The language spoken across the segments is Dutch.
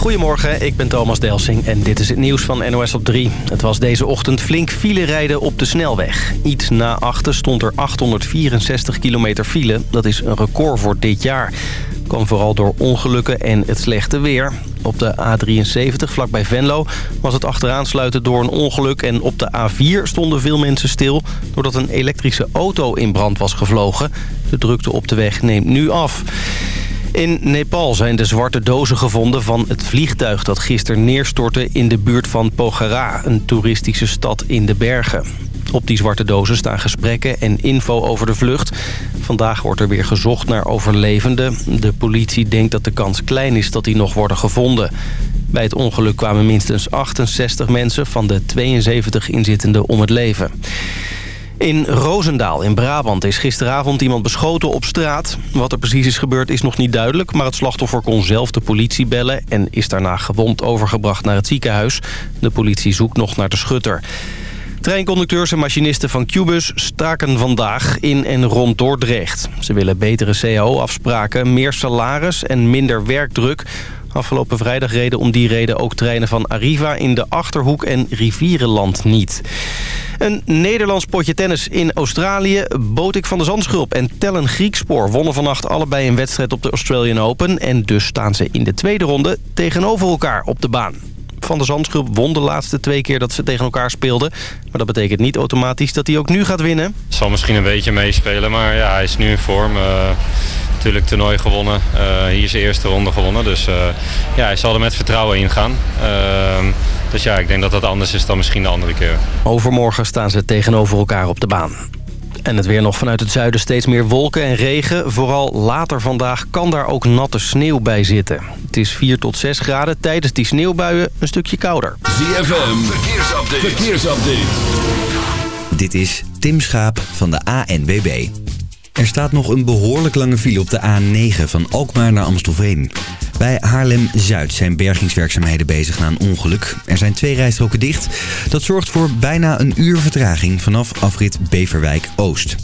Goedemorgen, ik ben Thomas Delsing en dit is het nieuws van NOS op 3. Het was deze ochtend flink file rijden op de snelweg. Iets na achter stond er 864 kilometer file. Dat is een record voor dit jaar. kwam vooral door ongelukken en het slechte weer. Op de A73 vlakbij Venlo was het achteraansluiten door een ongeluk... en op de A4 stonden veel mensen stil... doordat een elektrische auto in brand was gevlogen. De drukte op de weg neemt nu af. In Nepal zijn de zwarte dozen gevonden van het vliegtuig dat gisteren neerstortte in de buurt van Pokhara, een toeristische stad in de bergen. Op die zwarte dozen staan gesprekken en info over de vlucht. Vandaag wordt er weer gezocht naar overlevenden. De politie denkt dat de kans klein is dat die nog worden gevonden. Bij het ongeluk kwamen minstens 68 mensen van de 72 inzittenden om het leven. In Roosendaal in Brabant is gisteravond iemand beschoten op straat. Wat er precies is gebeurd is nog niet duidelijk... maar het slachtoffer kon zelf de politie bellen... en is daarna gewond overgebracht naar het ziekenhuis. De politie zoekt nog naar de schutter. Treinconducteurs en machinisten van Cubus staken vandaag in en rond Dordrecht. Ze willen betere cao-afspraken, meer salaris en minder werkdruk... Afgelopen vrijdag reden om die reden ook treinen van Arriva in de Achterhoek en Rivierenland niet. Een Nederlands potje tennis in Australië. Botik van de Zandschulp en Tellen Griekspoor wonnen vannacht allebei een wedstrijd op de Australian Open. En dus staan ze in de tweede ronde tegenover elkaar op de baan. Van de Zandschulp won de laatste twee keer dat ze tegen elkaar speelden. Maar dat betekent niet automatisch dat hij ook nu gaat winnen. Zal misschien een beetje meespelen, maar ja, hij is nu in vorm. Uh, natuurlijk toernooi gewonnen. Uh, hier is de eerste ronde gewonnen. Dus uh, ja, hij zal er met vertrouwen in gaan. Ehm, dus ja, ik denk dat dat anders is dan misschien de andere keer. Overmorgen staan ze tegenover elkaar op de baan. En het weer nog vanuit het zuiden steeds meer wolken en regen. Vooral later vandaag kan daar ook natte sneeuw bij zitten. Het is 4 tot 6 graden. Tijdens die sneeuwbuien een stukje kouder. ZFM, verkeersupdate. verkeersupdate. Dit is Tim Schaap van de ANWB. Er staat nog een behoorlijk lange file op de A9 van Alkmaar naar Amstelveen. Bij Haarlem-Zuid zijn bergingswerkzaamheden bezig na een ongeluk. Er zijn twee rijstroken dicht. Dat zorgt voor bijna een uur vertraging vanaf afrit Beverwijk-Oost.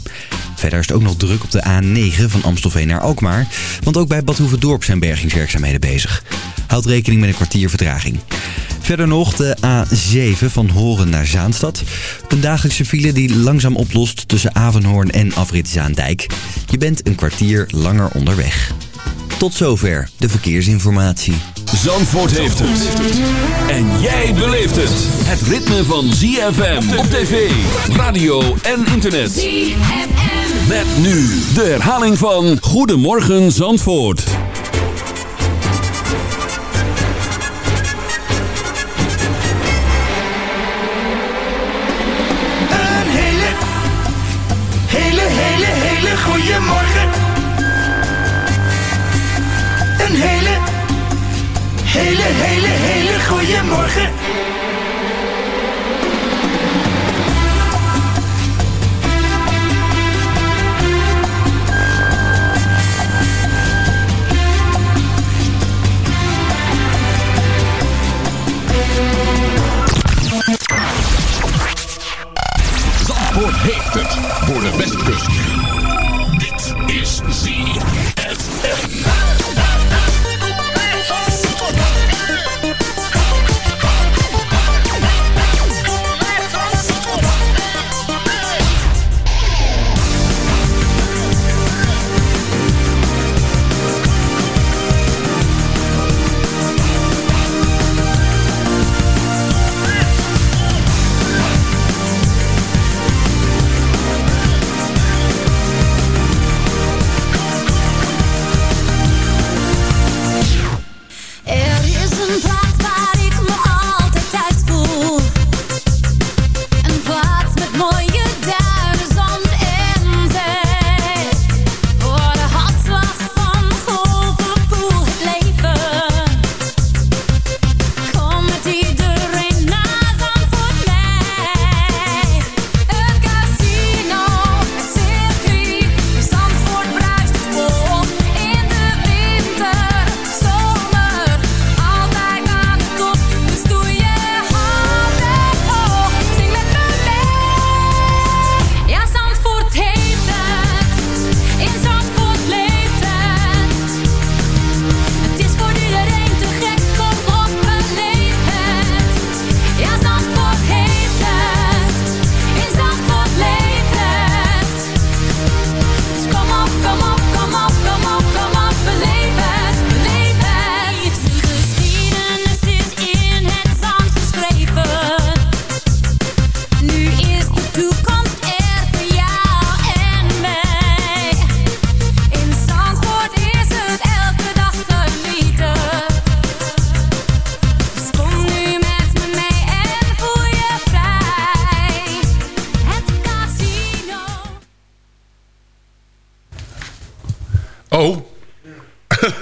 Verder is het ook nog druk op de A9 van Amstelveen naar Alkmaar. Want ook bij Bad Dorp zijn bergingswerkzaamheden bezig. Houd rekening met een kwartier vertraging. Verder nog de A7 van Horen naar Zaanstad. Een dagelijkse file die langzaam oplost tussen Avenhoorn en Afrit Zaandijk. Je bent een kwartier langer onderweg. Tot zover de verkeersinformatie. Zandvoort heeft het. En jij beleeft het. Het ritme van ZFM op tv, radio en internet. ZFM. Met nu de herhaling van Goedemorgen Zandvoort. Hele goede morgen. Een hele, hele, hele, hele goede morgen. Zandvoort heeft het voor de Westkust. Dit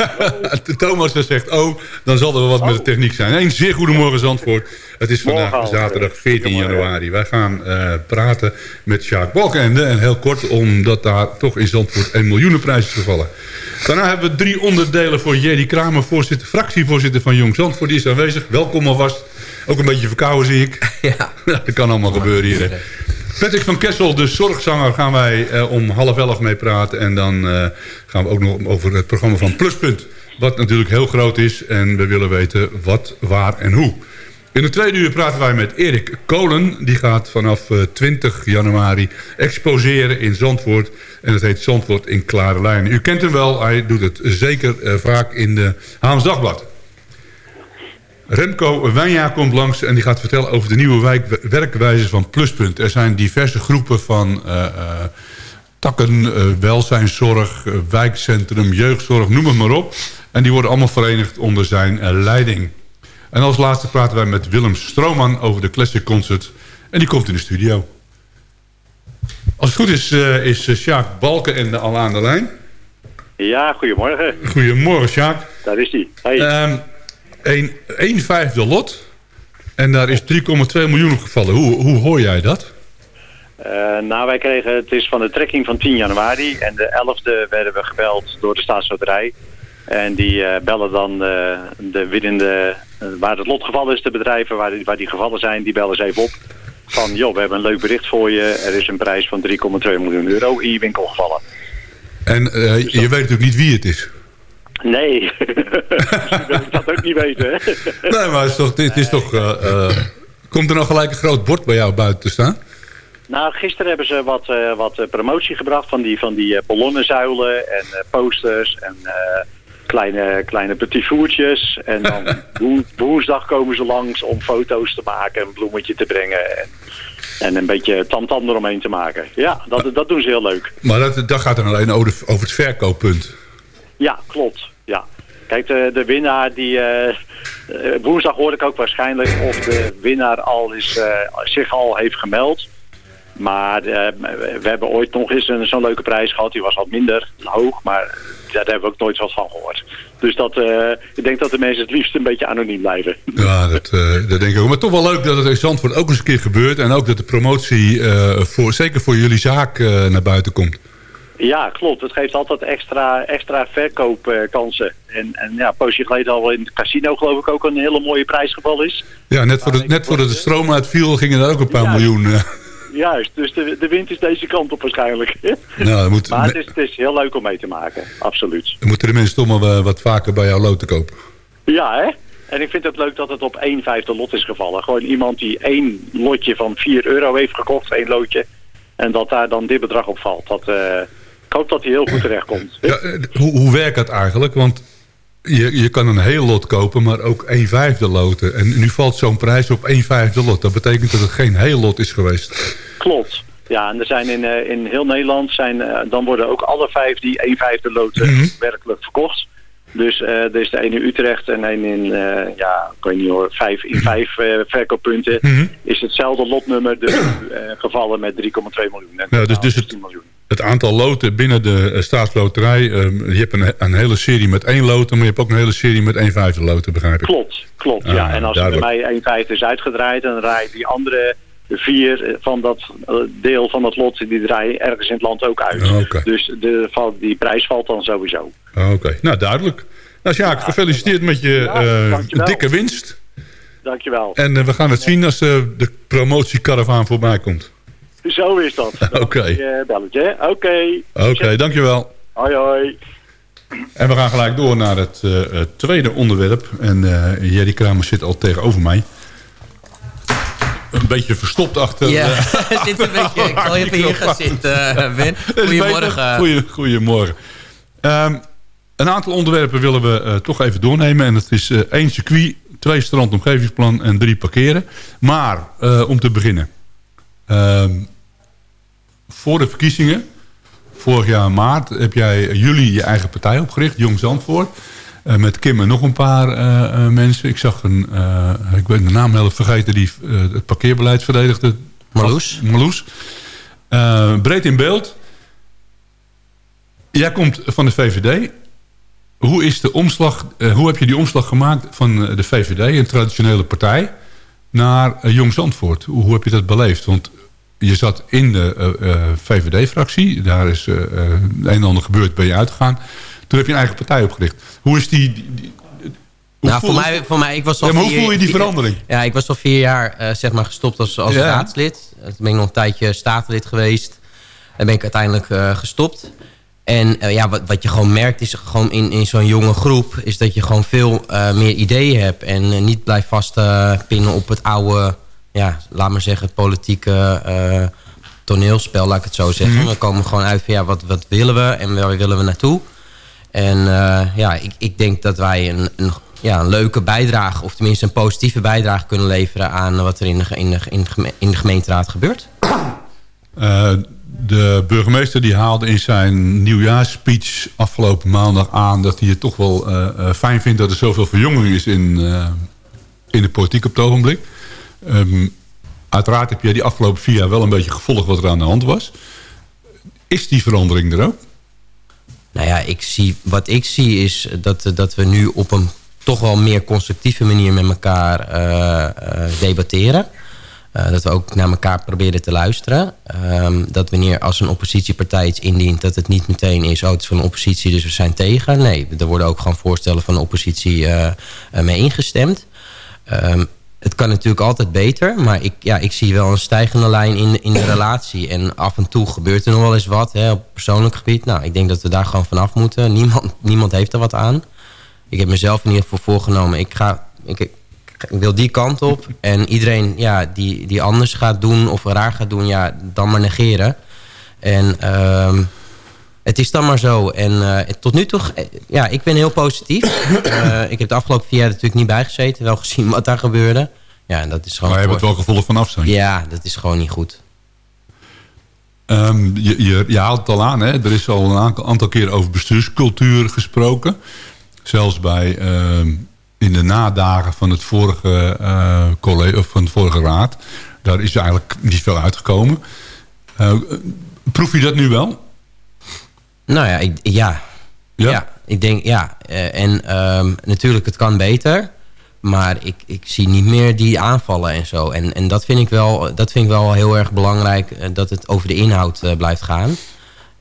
Thomas zegt oh, dan zal er wat met de techniek zijn. Een zeer goedemorgen Zandvoort. Het is vandaag Morgen zaterdag 14 Goedemorgen. januari. Wij gaan eh, praten met Sjaak Balkende. En heel kort, omdat daar toch in Zandvoort een miljoenenprijs is gevallen. Daarna hebben we drie onderdelen voor Jerry Kramer, voorzitter, fractievoorzitter van Jong Zandvoort. Die is aanwezig. Welkom alvast. Ook een beetje verkouden zie ik. Ja. dat kan allemaal gebeuren hier. Patrick van Kessel, de zorgzanger, gaan wij eh, om half elf mee praten. En dan eh, gaan we ook nog over het programma van Pluspunt. Wat natuurlijk heel groot is. En we willen weten wat, waar en hoe. In de tweede uur praten wij met Erik Kolen. Die gaat vanaf eh, 20 januari exposeren in Zandvoort. En dat heet Zandvoort in klare lijnen. U kent hem wel. Hij doet het zeker eh, vaak in de Haams Dagblad. Remco Wijnja komt langs en die gaat vertellen over de nieuwe wijk, werkwijze van Pluspunt. Er zijn diverse groepen van eh, eh, takken, eh, welzijnszorg, wijkcentrum, jeugdzorg, noem het maar op. En die worden allemaal verenigd onder zijn leiding. En als laatste praten wij met Willem Strooman over de Classic Concert. En die komt in de studio. Als het goed is, is Sjaak Balken al aan de lijn. Ja, goedemorgen. Goedemorgen, Sjaak. Daar is hij. Hey. Ehm een, een vijfde lot. En daar is 3,2 miljoen op gevallen. Hoe, hoe hoor jij dat? Eh, nou, wij kregen, het is van de trekking van 10 januari. En de 11e werden we gebeld door de staatsloterij. En die eh, bellen dan eh, de winnende, waar het lot gevallen is, de bedrijven waar die, waar die gevallen zijn, die bellen ze even op. Van, joh, we hebben een leuk bericht voor je. Er is een prijs van 3,2 miljoen euro in je winkel gevallen. En eh, je weet natuurlijk niet wie het is. Nee, Niet weten. hè. Nee, maar het is toch... Het is toch eh, eh, komt er nog gelijk een groot bord bij jou buiten te staan? Nou, gisteren hebben ze wat, eh, wat promotie gebracht van die, van die ballonnenzuilen en posters en kleine, kleine petit voertjes. En dan woe- woensdag komen ze langs om foto's te maken, een bloemetje te brengen en, en een beetje tamtam eromheen te maken. Ja, dat, dat doen ze heel leuk. Maar dat, dat gaat dan alleen over het verkooppunt. Ja, klopt. Kijk, de, winnaar die... eh, eh, woensdag hoorde ik ook waarschijnlijk of de winnaar al is, eh, zich al heeft gemeld. Maar we hebben ooit nog eens een- zo'n leuke prijs gehad. Die was wat minder hoog, maar daar hebben we ook nooit wat van gehoord. Dus dat, ik denk dat de mensen het liefst een beetje anoniem blijven. Ja, dat, dat denk ik ook. Maar toch wel leuk dat het in Zandvoort ook eens een keer gebeurt. En ook dat de promotie, voor, zeker voor jullie zaak, naar buiten komt. Ja, klopt. Het geeft altijd extra, extra verkoopkansen. en, en ja, een poosje geleden al in het casino geloof ik ook een hele mooie prijsgeval is. Ja, net, voor de, net voordat de stroom uitviel, gingen er ook een paar Ja. miljoen. eh. Juist, dus de, de wind is deze kant op waarschijnlijk. nou, moet, Maar het is, het is heel leuk om mee te maken, absoluut. dan moeten de mensen toch maar eh, wat vaker bij jou loten kopen. Ja, hè? En ik vind het leuk dat het op één vijfde lot is gevallen. Gewoon iemand die één lotje van 4 euro heeft gekocht, één loodje. En dat daar dan dit bedrag op valt. Dat, eh, hoop dat hij heel goed terecht komt. Ja, eh, hoe, hoe werkt dat eigenlijk? Want je, je kan een heel lot kopen, maar ook een vijfde loten. En nu valt zo'n prijs op een vijfde lot. Dat betekent dat het geen heel lot is geweest. Klopt. Ja, en er zijn in, eh, in heel Nederland, zijn, eh, dan worden ook alle vijf die één vijfde loten werkelijk verkocht. Dus er is de ene in Utrecht en een in, ja, ik weet niet hoor, vijf, in vijf eh, verkooppunten. Is hetzelfde lotnummer dus gevallen met 3,2 miljoen. En Ja, dus- dus het- 16 miljoen. Het aantal loten binnen de eh, staatsloterij... eh, je hebt een, een hele serie met één loten... maar je hebt ook een hele serie met één vijfde loten, begrijp ik. Klopt, klopt. Ah, ja. En als er bij mij één vijfde is uitgedraaid, dan draaien die andere vier eh, van dat eh, deel van het lot, die draaien ergens in het land ook uit. Ah. Dus de, die prijs valt dan sowieso. Ah, Oké, nou duidelijk. Nou Sjaak, gefeliciteerd met je Ja, dankjewel. dikke winst. Dankjewel. En we gaan het zien als de promotiekaravaan voorbij komt. Zo is dat. Oké. Eh, belletje. hè? Oké. Oké, dankjewel. Hoi hoi. En we gaan gelijk door naar het eh, tweede onderwerp. En eh Jerry Kramer zit al tegenover mij. Een beetje verstopt achter... Ja, eh, zit een beetje. Ik zal even hier gaan zitten, Ben. Goedemorgen. Goeie, goedemorgen. Ehm, een aantal onderwerpen willen we eh, toch even doornemen. En dat is eh, één circuit, twee strandomgevingsplan en drie parkeren. Maar, eh, om te beginnen. Ehm, voor de verkiezingen, vorig jaar maart, heb jij jullie je eigen partij opgericht, Jong Zandvoort. Eh, met Kim en nog een paar eh, eh, mensen. Ik zag een, ik ben de naam heel even vergeten, die het parkeerbeleid verdedigde. Marloes. Marloes. Breed in beeld. Jij komt van de VVD. hoe, is de omslag, hoe heb je die omslag gemaakt van de VVD, een traditionele partij, naar Jong Zandvoort? Hoe, hoe heb je dat beleefd? Want je zat in de eh, eh, VVD-fractie. Daar is eh, het een en ander gebeurd, ben je uitgegaan. Toen heb je een eigen partij opgericht. Hoe is die... die- Nou, voor voel- mij, voor mij, ik was al Ja, maar hoe vier- voel je die verandering? Ja, ik was al vier jaar zeg maar gestopt als, als Ja. raadslid. Toen ben ik nog een tijdje statenlid geweest. En ben ik uiteindelijk gestopt. En ja, wat, wat je gewoon merkt is gewoon in, in zo'n jonge groep... is dat je gewoon veel meer ideeën hebt. En niet blijft vastpinnen op het oude... ja, laat maar zeggen, politieke eh, toneelspel, laat ik het zo zeggen. We komen gewoon uit van ja, wat, wat willen we en waar willen we naartoe? En eh, ja, ik, ik denk dat wij een, een, ja, een leuke bijdrage... of tenminste een positieve bijdrage kunnen leveren... aan wat er in de, in de, in de, geme- in de gemeenteraad gebeurt. Eh, de burgemeester die haalde in zijn nieuwjaarsspeech afgelopen maandag aan... dat hij het toch wel fijn vindt dat er zoveel verjonging is in, eh, in de politiek op het ogenblik. Ehm, uiteraard heb jij die afgelopen vier jaar wel een beetje gevolgd wat er aan de hand was. Is die verandering er ook? Nou ja, ik zie, wat ik zie is dat, dat we nu op een toch wel meer constructieve manier met elkaar eh, eh, debatteren. Eh, dat we ook naar elkaar proberen te luisteren. Ehm, dat wanneer als een oppositiepartij iets indient... dat het niet meteen is, oh het is van de oppositie, dus we zijn tegen. Nee, er worden ook gewoon voorstellen van de oppositie mee ingestemd. Ehm, het kan natuurlijk altijd beter, maar ik, ja, ik zie wel een stijgende lijn in, in de relatie. En af en toe gebeurt er nog wel eens wat hè, op persoonlijk gebied. Nou, ik denk dat we daar gewoon vanaf moeten. Niemand, niemand heeft er wat aan. Ik heb mezelf in ieder geval voorgenomen. Ik, ga, ik, ik, wil die kant op. En iedereen ja, die, die anders gaat doen of raar gaat doen, ja, dan maar negeren. En ehm, het is dan maar zo. En eh, tot nu toe, eh, ja, ik ben heel positief. Eh, ik heb de afgelopen vier jaar natuurlijk niet bijgezeten. Wel gezien wat daar gebeurde. Ja, en dat is gewoon... Maar je hebt het wel gevolg van afstand. Ja, dat is gewoon niet goed. Ehm, je, je, je haalt het al aan, hè? er is al een aantal, aantal keer over bestuurscultuur gesproken. Zelfs bij, ehm, in de nadagen van het vorige, college, of van de vorige raad. Daar is eigenlijk niet veel uitgekomen. Proef je dat nu wel? Nou ja, ik, ja. Ja? ja. ik denk ja. Eh, en ehm, natuurlijk, het kan beter. Maar ik, ik zie niet meer die aanvallen en zo. En, en dat, vind ik wel, dat vind ik wel heel erg belangrijk. eh, Dat het over de inhoud eh, blijft gaan.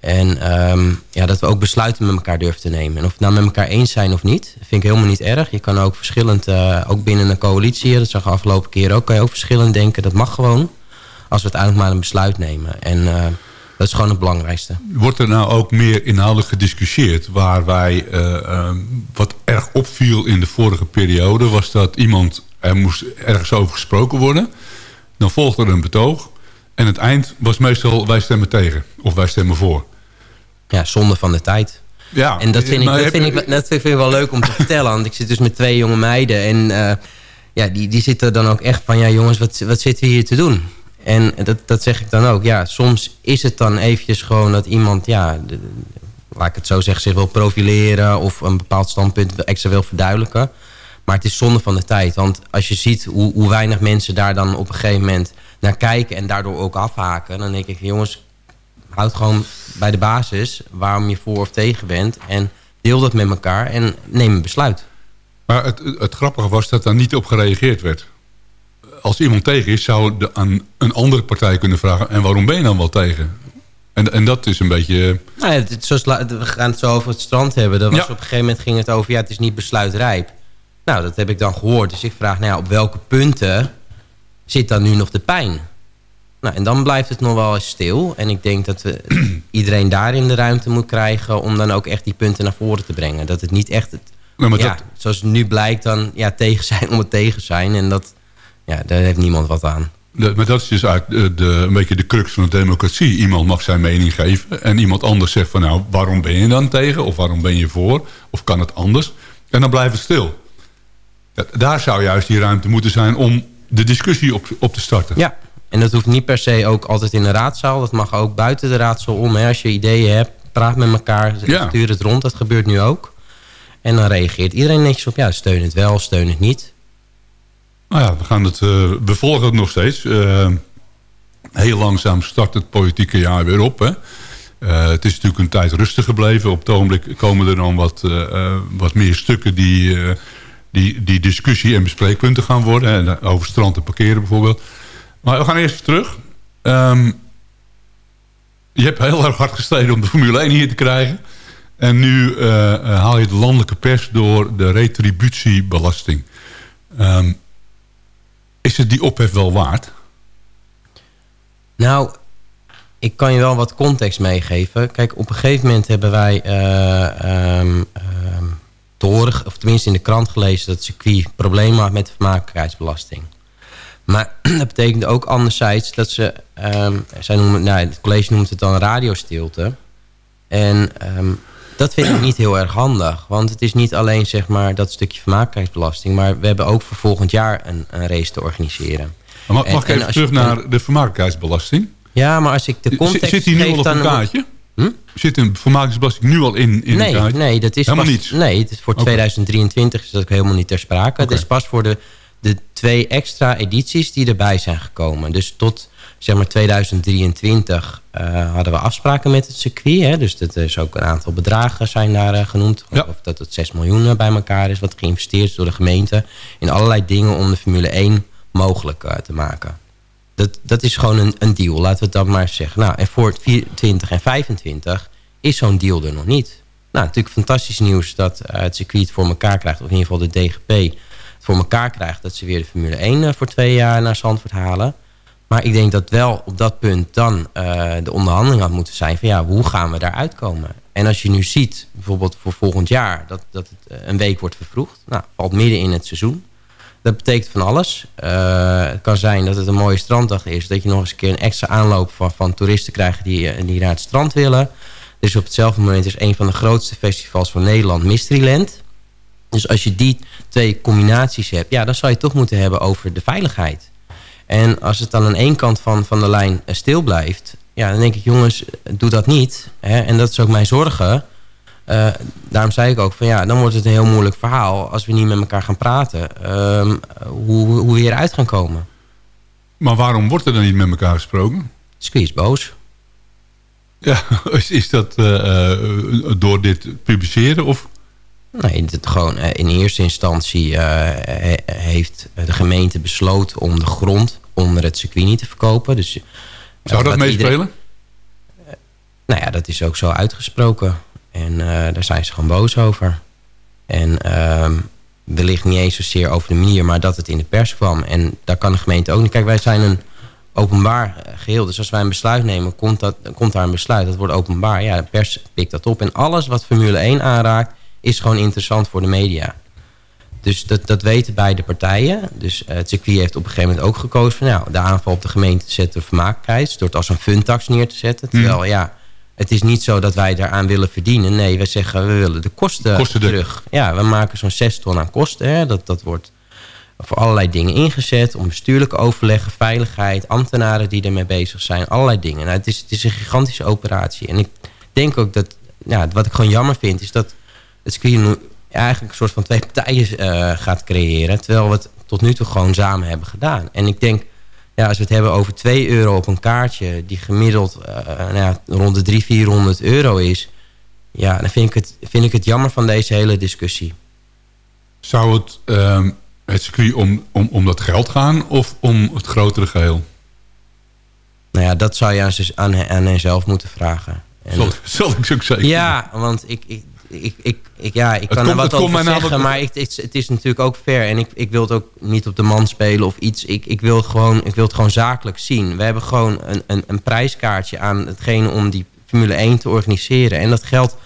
En ehm, ja, dat we ook besluiten met elkaar durven te nemen. En of we het nou met elkaar eens zijn of niet, vind ik helemaal niet erg. Je kan ook verschillend, ook binnen een coalitie, dat zag ik afgelopen keer ook, kan je ook verschillend denken. Dat mag gewoon, als we uiteindelijk maar een besluit nemen. En dat is gewoon het belangrijkste. Wordt er nou ook meer inhoudelijk gediscussieerd? Waar wij, eh, ehm, wat erg opviel in de vorige periode... was dat iemand, er moest ergens over gesproken worden. Dan volgde er een betoog. En het eind was meestal wij stemmen tegen. Of wij stemmen voor. Ja, zonde van de tijd. Ja, En dat vind, ik, dat, heb- vind ik, dat vind ik wel leuk om te vertellen. Want ik zit dus met twee jonge meiden. En eh, ja, die, die zitten dan ook echt van... Ja jongens, wat, wat zitten we hier te doen? En dat, dat zeg ik dan ook. Ja, soms is het dan eventjes gewoon dat iemand... Ja, laat ik het zo zeggen, zich wil profileren... of een bepaald standpunt extra wil verduidelijken. Maar het is zonde van de tijd. Want als je ziet hoe, hoe weinig mensen daar dan op een gegeven moment naar kijken... en daardoor ook afhaken... dan denk ik, jongens, houd gewoon bij de basis waarom je voor of tegen bent. En deel dat met elkaar en neem een besluit. Maar het, het grappige was dat daar niet op gereageerd werd. Als iemand tegen is, zou de, aan een andere partij kunnen vragen... en waarom ben je dan wel tegen? En, en dat is een beetje... Nou ja, het, zoals, we gaan het zo over het strand hebben. Dat was Ja. Op een gegeven moment ging het over, ja, het is niet besluitrijp. Nou, dat heb ik dan gehoord. Dus ik vraag, nou ja, op welke punten zit dan nu nog de pijn? Nou, en dan blijft het nog wel eens stil. En ik denk dat we iedereen daarin de ruimte moet krijgen... om dan ook echt die punten naar voren te brengen. Dat het niet echt, het, Nou, maar ja, dat, zoals nu blijkt, dan ja, tegen zijn om het tegen zijn. En dat, ja, daar heeft niemand wat aan. de- maar dat is dus eigenlijk de, de, een beetje de crux van de democratie. Iemand mag zijn mening geven en iemand anders zegt van... nou, waarom ben je dan tegen? Of waarom ben je voor? Of kan het anders? En dan blijft het stil. Ja, Daar zou juist die ruimte moeten zijn om de discussie op, op te starten. Ja, en dat hoeft niet per se ook altijd in de raadzaal. Dat mag ook buiten de raadzaal om. Hè. Als je ideeën hebt, praat met elkaar, Ja. stuur het rond. Dat gebeurt nu ook. En dan reageert iedereen netjes op. Ja, steun het wel, steun het niet. Nou ja, we, gaan het, eh, we volgen het nog steeds. Eh, heel langzaam start het politieke jaar weer op. Hè? Eh, het is natuurlijk een tijd rustig gebleven. Op het ogenblik komen er dan wat, wat meer stukken die, die, die discussie en bespreekpunten gaan worden. Over strand en parkeren bijvoorbeeld. Maar we gaan eerst terug. Ehm, je hebt heel erg hard gestreden om de Formule 1 hier te krijgen. En nu haal je de landelijke pers door de retributiebelasting. Ehm, is het die ophef wel waard? Nou, ik kan je wel wat context meegeven. Kijk, op een gegeven moment hebben wij uh, te horen, of tenminste in de krant gelezen... dat het circuit problemen had met de vermakelijkheidsbelasting. Maar dat betekent ook anderzijds dat ze... Um, zij noemen, nou, het college noemt het dan radiostilte. En dat vind ik niet heel erg handig. Want het is niet alleen zeg maar, dat stukje vermakelijkheidsbelasting... maar we hebben ook voor volgend jaar een, een race te organiseren. Maar mag, mag ik even terug je, naar de vermakelijkheidsbelasting? Ja, maar als ik de context Zit die nu al op een kaartje? Hm? Zit een vermakelijkheidsbelasting nu al in, in nee, een kaartje? Nee, dat is helemaal pas, niets? Nee, het is voor okay. 2023 is dat ook helemaal niet ter sprake. Okay. Het is pas voor de, de twee extra edities die erbij zijn gekomen. Dus tot zeg maar 2023 uh, hadden we afspraken met het circuit. Hè? Dus dat is ook een aantal bedragen zijn daar uh, genoemd. Ja. Of dat het 6 miljoen bij elkaar is wat geïnvesteerd is door de gemeente. In allerlei dingen om de Formule 1 mogelijk uh, te maken. Dat, dat is gewoon een, een deal, laten we het dan maar zeggen. Nou, en voor 20 en 25 is zo'n deal er nog niet. Nou, natuurlijk fantastisch nieuws dat het circuit voor elkaar krijgt. Of in ieder geval de DGP voor elkaar krijgt. Dat ze weer de Formule 1 voor twee jaar naar Zandvoort halen. Maar ik denk dat wel op dat punt dan uh, de onderhandeling had moeten zijn... van ja, hoe gaan we daar uitkomen? En als je nu ziet, bijvoorbeeld voor volgend jaar... dat, dat het een week wordt vervroegd. Nou, valt midden in het seizoen. Dat betekent van alles. Uh, het kan zijn dat het een mooie stranddag is. Dat je nog eens een keer een extra aanloop van, van toeristen krijgt... Die, die naar het strand willen. Dus op hetzelfde moment is een van de grootste festivals van Nederland... Mysteryland. Dus als je die twee combinaties hebt... ja, dan zou je toch moeten hebben over de veiligheid. En als het dan aan één kant van, van de lijn stil blijft... ja, dan denk ik, jongens, doe dat niet. Hè? En dat is ook mijn zorgen. Uh, daarom zei ik ook van ja, dan wordt het een heel moeilijk verhaal... als we niet met elkaar gaan praten, uh, hoe, hoe we hieruit gaan komen. Maar waarom wordt er dan niet met elkaar gesproken? Squeeze boos. Ja, is, is dat uh, door dit publiceren of... Nee, het gewoon, in eerste instantie uh, heeft de gemeente besloten om de grond onder het circuit niet te verkopen. Dus, Zou dat meespelen? Iedereen... nou ja, dat is ook zo uitgesproken. En uh, daar zijn ze gewoon boos over. En uh, wellicht niet eens zozeer over de manier, maar dat het in de pers kwam. En daar kan de gemeente ook niet. Kijk, wij zijn een openbaar geheel. Dus als wij een besluit nemen, komt, dat, komt daar een besluit. Dat wordt openbaar. Ja, de pers pikt dat op. En alles wat Formule 1 aanraakt, is gewoon interessant voor de media. Dus dat, dat weten beide partijen. Dus uh, het circuit heeft op een gegeven moment ook gekozen... van nou, de aanval op de gemeente zetten de vermaakprijs... door het als een funtax neer te zetten. Terwijl mm. ja, het is niet zo dat wij daaraan willen verdienen. Nee, we zeggen we willen de kosten, kosten terug. De... Ja, we maken zo'n 6 ton aan kosten. Hè. Dat, dat wordt voor allerlei dingen ingezet. Om bestuurlijke overleggen, veiligheid, ambtenaren die ermee bezig zijn. Allerlei dingen. Nou, het, is, het is een gigantische operatie. En ik denk ook dat... Ja, wat ik gewoon jammer vind, is dat het circuit eigenlijk een soort van twee partijen uh, gaat creëren. Terwijl we het tot nu toe gewoon samen hebben gedaan. En ik denk, ja, als we het hebben over 2 euro op een kaartje... die gemiddeld uh, nou ja, rond de 300, 400 euro is... ja, dan vind ik, het, vind ik het jammer van deze hele discussie. Zou het, uh, het circuit om, om, om dat geld gaan of om het grotere geheel? Nou ja, dat zou je aan, aan, aan hen zelf moeten vragen. En, zal, zal ik zo zeggen? Ja, want ik, ik, ik, ik, ik, ja, ik kan er wat over zeggen, maar ik, het, het, is natuurlijk ook fair. En ik, ik wil het ook niet op de man spelen of iets. Ik, ik, wil, gewoon, ik wil het gewoon zakelijk zien. We hebben gewoon een, een, een prijskaartje aan hetgene om die Formule 1 te organiseren. En dat geldt...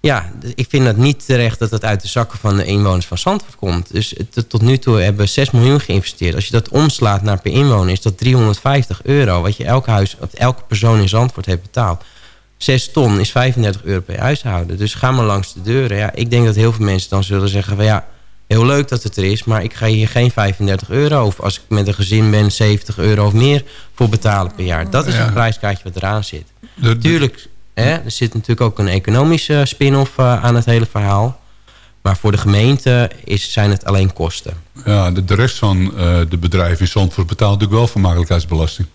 Ja, ik vind het niet terecht dat het uit de zakken van de inwoners van Zandvoort komt. Dus tot nu toe hebben we 6 miljoen geïnvesteerd. Als je dat omslaat naar per inwoner is dat 350 euro... wat je elk huis, elke persoon in Zandvoort heeft betaald. 6 ton is 35 euro per huishouden. Dus ga maar langs de deuren. Ja, ik denk dat heel veel mensen dan zullen zeggen van ja, heel leuk dat het er is, maar ik ga hier geen 35 euro of als ik met een gezin ben 70 euro of meer voor betalen per jaar. Dat is ja. een prijskaartje wat eraan zit. Natuurlijk, hè, er zit natuurlijk ook een economische spin-off uh, aan het hele verhaal. Maar voor de gemeente is, zijn het alleen kosten. Ja, de, de rest van uh, de bedrijven in Zandvoort betaalt natuurlijk wel vermakelijkheidsbelasting.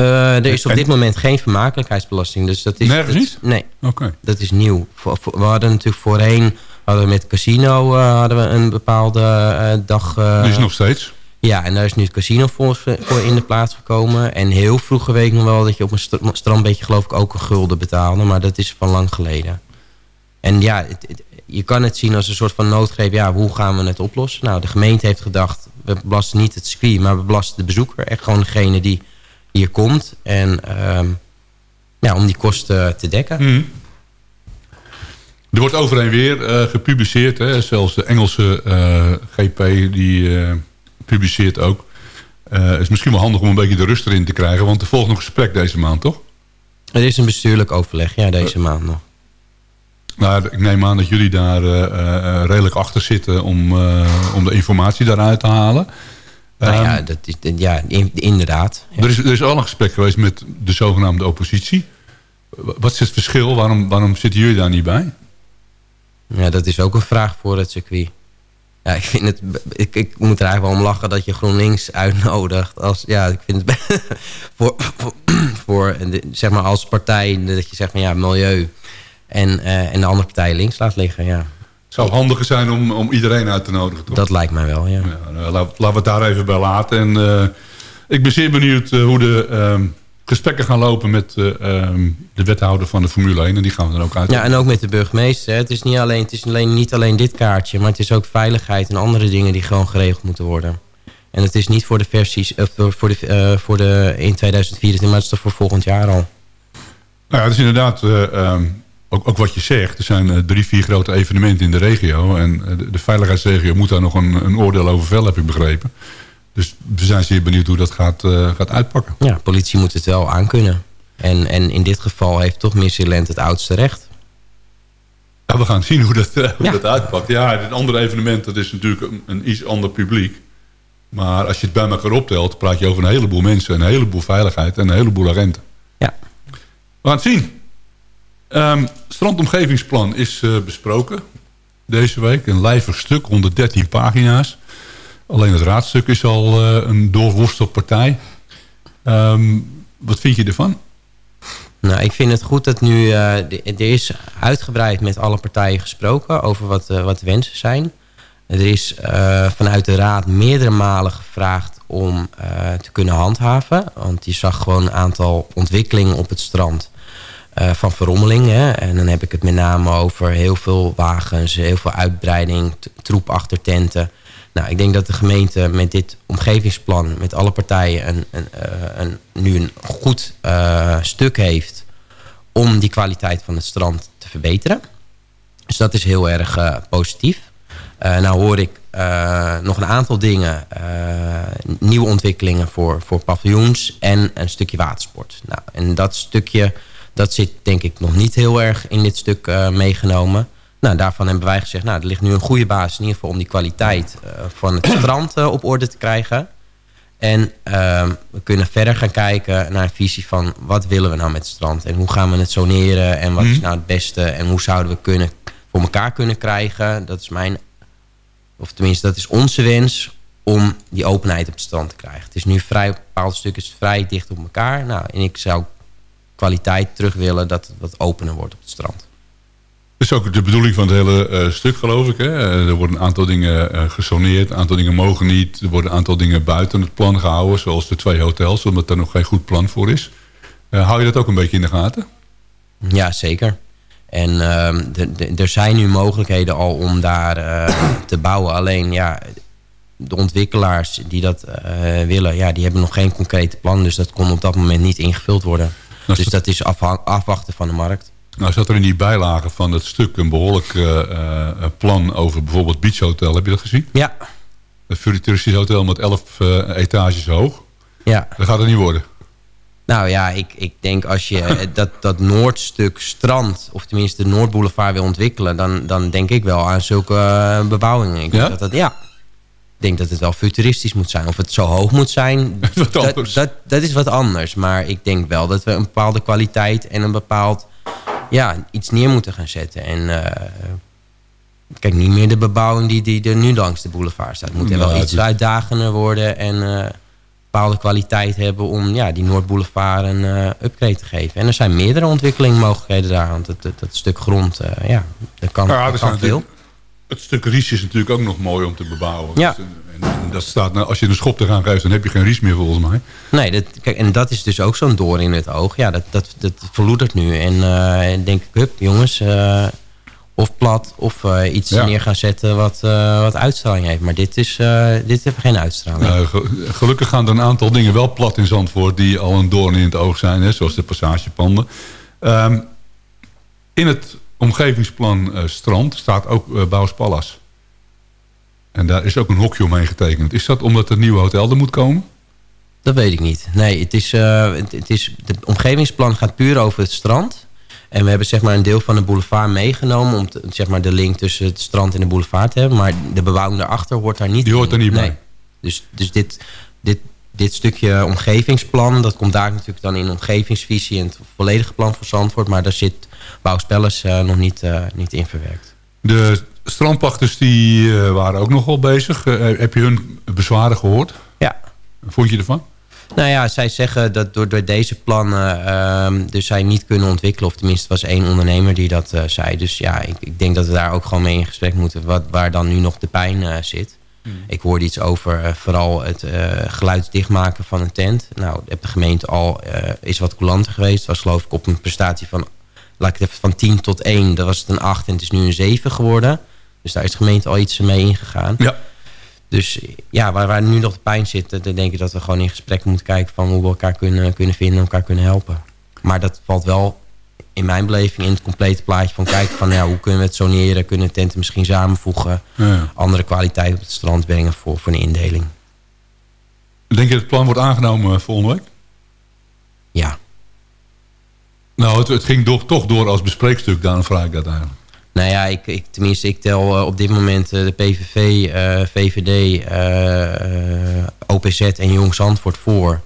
Uh, er is op En- dit moment geen vermakelijkheidsbelasting. Dus dat is, Nergens dat- niet? Nee, Oké. dat is nieuw. We hadden natuurlijk voorheen, hadden we met casino eh, hadden we een bepaalde eh, dag... eh, Die is nog steeds. Ja, en daar is nu het casinofonds voor voor in de plaats gekomen. En heel vroeger weet ik nog wel dat je op een st strandbeetje geloof ik ook een gulden betaalde. Maar dat is van lang geleden. En ja, het- het- je kan het zien als een soort van noodgreep. Ja, hoe gaan we het oplossen? Nou, de gemeente heeft gedacht, we belasten niet het circuit, maar we belasten de bezoeker. Echt gewoon degene die hier komt. En ehm, ja, om die kosten te dekken. Mhm. Er wordt over en weer eh, gepubliceerd. Hè. Zelfs de Engelse eh, GP die eh, publiceert ook. Het is misschien wel handig om een beetje de rust erin te krijgen. Want er volgt nog gesprek deze maand, toch? Er is een bestuurlijk overleg, ja, deze maand nog. Nou, ik neem aan dat jullie daar redelijk achter zitten om, om de informatie daaruit te halen. Nou Ehm, ja, dat is, ja in- inderdaad. Ja. er, is, er is al een gesprek geweest met de zogenaamde oppositie. Wat is het verschil? Waarom, waarom zitten jullie daar niet bij? Ja, dat is ook een vraag voor het circuit. Ja, ik vind het... Ik, ik moet er eigenlijk wel om lachen dat je GroenLinks uitnodigt. Als, ja, ik vind het... voor, voor, zeg maar als partij dat je zegt van ja, milieu. En, eh, en de andere partij links laat liggen, ja. Het zou handiger zijn om, om iedereen uit te nodigen, toch? Dat lijkt mij wel, ja. Ja, nou, laat- laten we het daar even bij laten. En, eh, ik ben zeer benieuwd eh, hoe de ehm, gesprekken gaan lopen met eh, ehm, de wethouder van de Formule 1. En die gaan we dan ook uit. Ja, en ook met de burgemeester. Het is, niet alleen, het is alleen, niet alleen dit kaartje, maar het is ook veiligheid en andere dingen die gewoon geregeld moeten worden. En het is niet voor de versies, of voor, de, voor de in 2024, maar het is toch voor volgend jaar al. Nou ja, het is inderdaad eh, ehm, ook, ook wat je zegt. Er zijn eh, drie, vier grote evenementen in de regio. En eh, de, de veiligheidsregio moet daar nog een, een oordeel over vellen, heb ik begrepen. Dus we zijn zeer benieuwd hoe dat gaat, eh, gaat uitpakken. Ja, politie moet het wel aankunnen. En, en in dit geval heeft toch Missilent het oudste recht. Ja, we gaan zien hoe dat, hoe Ja. dat uitpakt. Ja, het andere evenement dat is natuurlijk een, een iets ander publiek. Maar als je het bij elkaar optelt, praat je over een heleboel mensen, een heleboel veiligheid en een heleboel agenten. Ja. We gaan het zien. Ehm strandomgevingsplan is eh, besproken deze week. Een lijvig stuk, 113 pagina's. Alleen het raadstuk is al eh, een doorworstelpartij. Ehm wat vind je ervan? Nou, ik vind het goed dat nu... eh, er is uitgebreid met alle partijen gesproken over wat, wat de wensen zijn. Er is vanuit de raad meerdere malen gevraagd om te kunnen handhaven. Want je zag gewoon een aantal ontwikkelingen op het strand eh, van verrommeling. Hè. En dan heb ik het met name over heel veel wagens, heel veel uitbreiding, troep achter tenten. Nou, ik denk dat de gemeente met dit omgevingsplan, met alle partijen, een, een, eh, een, nu een goed eh, stuk heeft om die kwaliteit van het strand te verbeteren. Dus dat is heel erg positief. Eh, nou hoor ik nog een aantal dingen, nieuwe ontwikkelingen voor, voor paviljoens en een stukje watersport. Nou, en dat stukje, dat zit denk ik nog niet heel erg in dit stuk eh, meegenomen. Nou, daarvan hebben wij gezegd, nou, er ligt nu een goede basis in ieder geval om die kwaliteit eh, van het strand eh, op orde te krijgen. En ehm, we kunnen verder gaan kijken naar een visie van wat willen we nou met het strand en hoe gaan we het zoneren en wat is nou het beste en hoe zouden we kunnen voor elkaar kunnen krijgen. Dat is mijn, of tenminste dat is onze wens om die openheid op het strand te krijgen. Het is nu vrij, op bepaalde stukken is vrij dicht op elkaar. Nou, en ik zou kwaliteit terug willen dat het wat opener wordt op het strand. Dat is ook de bedoeling van het hele eh, stuk, geloof ik. Hè? Eh, er worden een aantal dingen eh, gesoneerd, een aantal dingen mogen niet. Er worden een aantal dingen buiten het plan gehouden, zoals de twee hotels, omdat er nog geen goed plan voor is. Eh, hou je dat ook een beetje in de gaten? Ja, zeker. En ehm, er zijn nu mogelijkheden al om daar te bouwen. Alleen ja, de ontwikkelaars die dat willen, ja, die hebben nog geen concrete plan. Dus dat kon op dat moment niet ingevuld worden. Nou, Dus dat is afwachten van de markt. Nou zat er in die bijlage van het stuk een behoorlijk eh, eh, plan over bijvoorbeeld Beach Hotel. Heb je dat gezien? Ja, Een futuristisch hotel met 11 eh, etages hoog. ja. Dat gaat het niet worden. Nou ja, ik, ik denk als je eh, dat, dat Noordstuk strand, of tenminste de Noordboulevard wil ontwikkelen, dan, dan denk ik wel aan zulke eh, bebouwingen. Ik denk Ja? Dat dat, ja. Ik denk dat het wel futuristisch moet zijn. Of het zo hoog moet zijn, Wat dat, anders. dat, dat is wat anders. Maar ik denk wel dat we een bepaalde kwaliteit en een bepaald ja, iets neer moeten gaan zetten. En eh, kijk, niet meer de bebouwing die, die er nu langs de boulevard staat. Moet er Nou, wel het iets is- uitdagender worden en... eh, bepaalde kwaliteit hebben om ja, die Noordboulevard een uh, upgrade te geven. En er zijn meerdere ontwikkelingsmogelijkheden daar. Want dat, dat, stuk grond, uh, ja, dat kan, ja, dat kan veel. Het stuk Ries is natuurlijk ook nog mooi om te bebouwen. Ja. Dus, en, dat staat, nou, als je een schop te gaan geeft, dan heb je geen Ries meer volgens mij. Nee, dat, kijk, en dat is dus ook zo'n door in het oog. Ja, dat, dat, dat verloedert nu. En uh, denk ik, hup, jongens, of plat of uh, iets neer gaan zetten wat, uh, wat uitstraling heeft. Maar dit, is, uh, dit heeft geen uitstraling. Nou, gelukkig gaan er een aantal dingen wel plat in Zandvoort... die al een doorn in het oog zijn, hè, zoals de passagepanden. Um, in het omgevingsplan Strand staat ook uh. En daar is ook een hokje omheen getekend. Is dat omdat het nieuwe hotel er moet komen? Dat weet ik niet. Nee, het is, het, het is, het omgevingsplan gaat puur over het strand... En we hebben zeg maar een deel van de boulevard meegenomen... om te, zeg maar de link tussen het strand en de boulevard te hebben. Maar de bebouwing daarachter hoort daar niet Die hoort er niet bij? Nee. Dus, dus dit, dit, dit stukje omgevingsplan... dat komt daar natuurlijk dan in omgevingsvisie... en het volledige plan voor Zandvoort. Maar daar zit bouwspellers uh, nog niet, uh, niet in verwerkt. De strandpachters die uh, waren ook nog wel bezig. heb je hun bezwaren gehoord? Ja. Vond je ervan? Nou ja, zij zeggen dat door, door deze plannen uh, dus zij niet kunnen ontwikkelen. Of tenminste, was één ondernemer die dat uh, zei. Dus ja, ik, ik, denk dat we daar ook gewoon mee in gesprek moeten. Wat, waar dan nu nog de pijn uh, zit. Hmm. Ik hoorde iets over uh, vooral het geluidsdichtmaken van een tent. Nou, de gemeente al is wat coulanter geweest. Het was geloof ik op een prestatie van, laat ik het even van 10 tot 1. Dat was het een 8 en het is nu een 7 geworden. Dus daar is de gemeente al iets mee ingegaan. Ja. Dus ja, waar, waar nu nog de pijn zit, dan denk ik dat we gewoon in gesprek moeten kijken van hoe we elkaar kunnen, kunnen vinden en elkaar kunnen helpen. Maar dat valt wel in mijn beleving in het complete plaatje van kijken van ja, hoe kunnen we het zoneren, kunnen we tenten misschien samenvoegen, ja. andere kwaliteit op het strand brengen voor, voor een indeling. Denk je dat het plan wordt aangenomen eh, volgende week? Ja. Nou, het, het ging toch, toch door als bespreekstuk, daarom vraag ik dat eigenlijk. Nou ja, ik, ik, tenminste, ik tel uh, op dit moment uh, de PVV, uh, VVD, OPZ en Jong Zandvoort voor.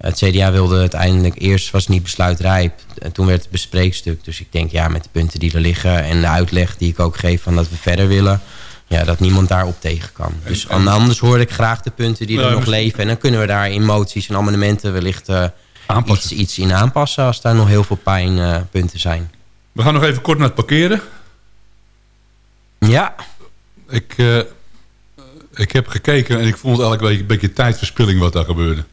Het CDA wilde uiteindelijk, eerst was het niet besluitrijp. En toen werd het bespreekstuk. Dus ik denk, ja, met de punten die er liggen en de uitleg die ik ook geef van dat we verder willen. Ja, dat niemand daarop tegen kan. Dus en, anders hoor ik graag de punten die er nog leven. En dan kunnen we daar in moties en amendementen wellicht iets, iets in aanpassen... als daar nog heel veel pijnpunten zijn. We gaan nog even kort naar het parkeren. Ja. Ik, uh, ik heb gekeken en ik vond het eigenlijk een beetje tijdverspilling wat daar gebeurde.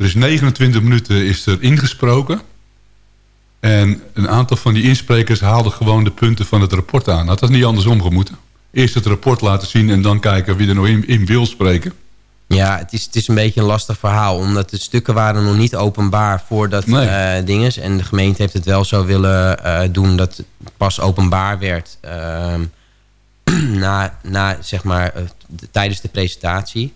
Er is 29 minuten is er ingesproken. En een aantal van die insprekers haalden gewoon de punten van het rapport aan. Had dat niet andersom gemoeten? Eerst het rapport laten zien en dan kijken wie er nog in, in wil spreken. Ja, het is, het is een beetje een lastig verhaal. Omdat de stukken waren nog niet openbaar voordat nee. uh, dinges. En de gemeente heeft het wel zo willen uh, doen dat het pas openbaar werd... Uh, na, na, zeg maar, uh, tijdens de presentatie.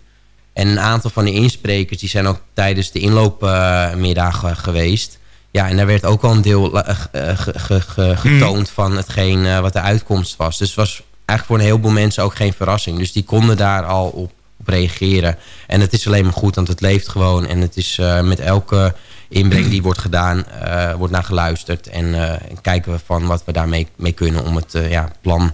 En een aantal van de insprekers die zijn ook tijdens de inloopmiddag uh, geweest. Ja, en daar werd ook al een deel ge, ge, getoond van hetgeen wat de uitkomst was. Dus het was eigenlijk voor een heleboel mensen ook geen verrassing. Dus die konden daar al op, reageren. En het is alleen maar goed, want het leeft gewoon. En het is met elke inbreng die wordt gedaan, wordt naar geluisterd. En kijken we van wat we daarmee mee kunnen om het ja, plan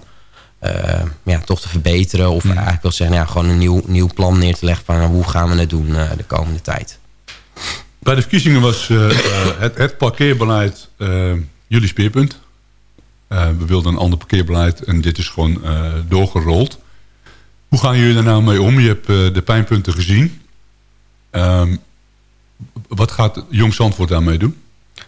ja, toch te verbeteren. Of mm. eigenlijk wil zeggen, ja, gewoon een nieuw, nieuw plan neer te leggen van nou, hoe gaan we het doen uh, de komende tijd. Bij de verkiezingen was uh, het, het, parkeerbeleid jullie speerpunt. we wilden een ander parkeerbeleid en dit is gewoon doorgerold. Hoe gaan jullie er nou mee om? Je hebt de pijnpunten gezien. Um, wat gaat Jong Zandvoort daarmee doen?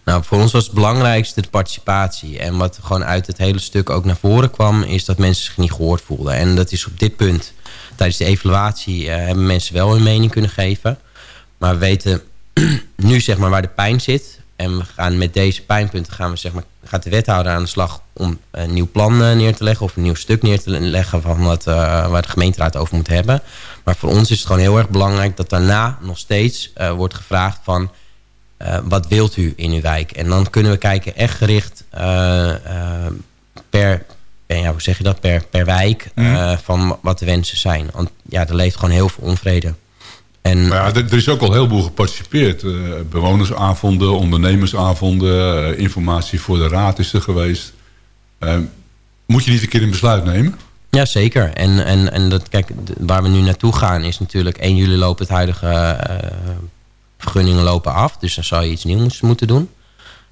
Nou, voor ons was het belangrijkste de participatie. En wat gewoon uit het hele stuk ook naar voren kwam... is dat mensen zich niet gehoord voelden. En dat is op dit punt, tijdens de evaluatie... Uh, hebben mensen wel hun mening kunnen geven. Maar we weten nu zeg maar waar de pijn zit. En we gaan met deze pijnpunten gaan we, zeg maar, gaat de wethouder aan de slag... om een nieuw plan uh, neer te leggen... of een nieuw stuk neer te leggen van wat, uh, waar de gemeenteraad over moet hebben. Maar voor ons is het gewoon heel erg belangrijk... dat daarna nog steeds wordt gevraagd van uh, wat wilt u in uw wijk? En dan kunnen we kijken echt gericht uh, uh, per, per, ja, hoe zeg je dat, per, per wijk mm. van wat de wensen zijn. Want ja, er leeft gewoon heel veel onvrede. En, maar ja, er, is ook al heel veel geparticipeerd. bewonersavonden, ondernemersavonden, informatie voor de raad is er geweest. moet je niet een keer een besluit nemen? Ja, zeker. En, en, en dat, kijk, waar we nu naartoe gaan is natuurlijk 1 juli loopt het huidige vergunningen lopen af. Dus dan zou je iets nieuws moeten doen.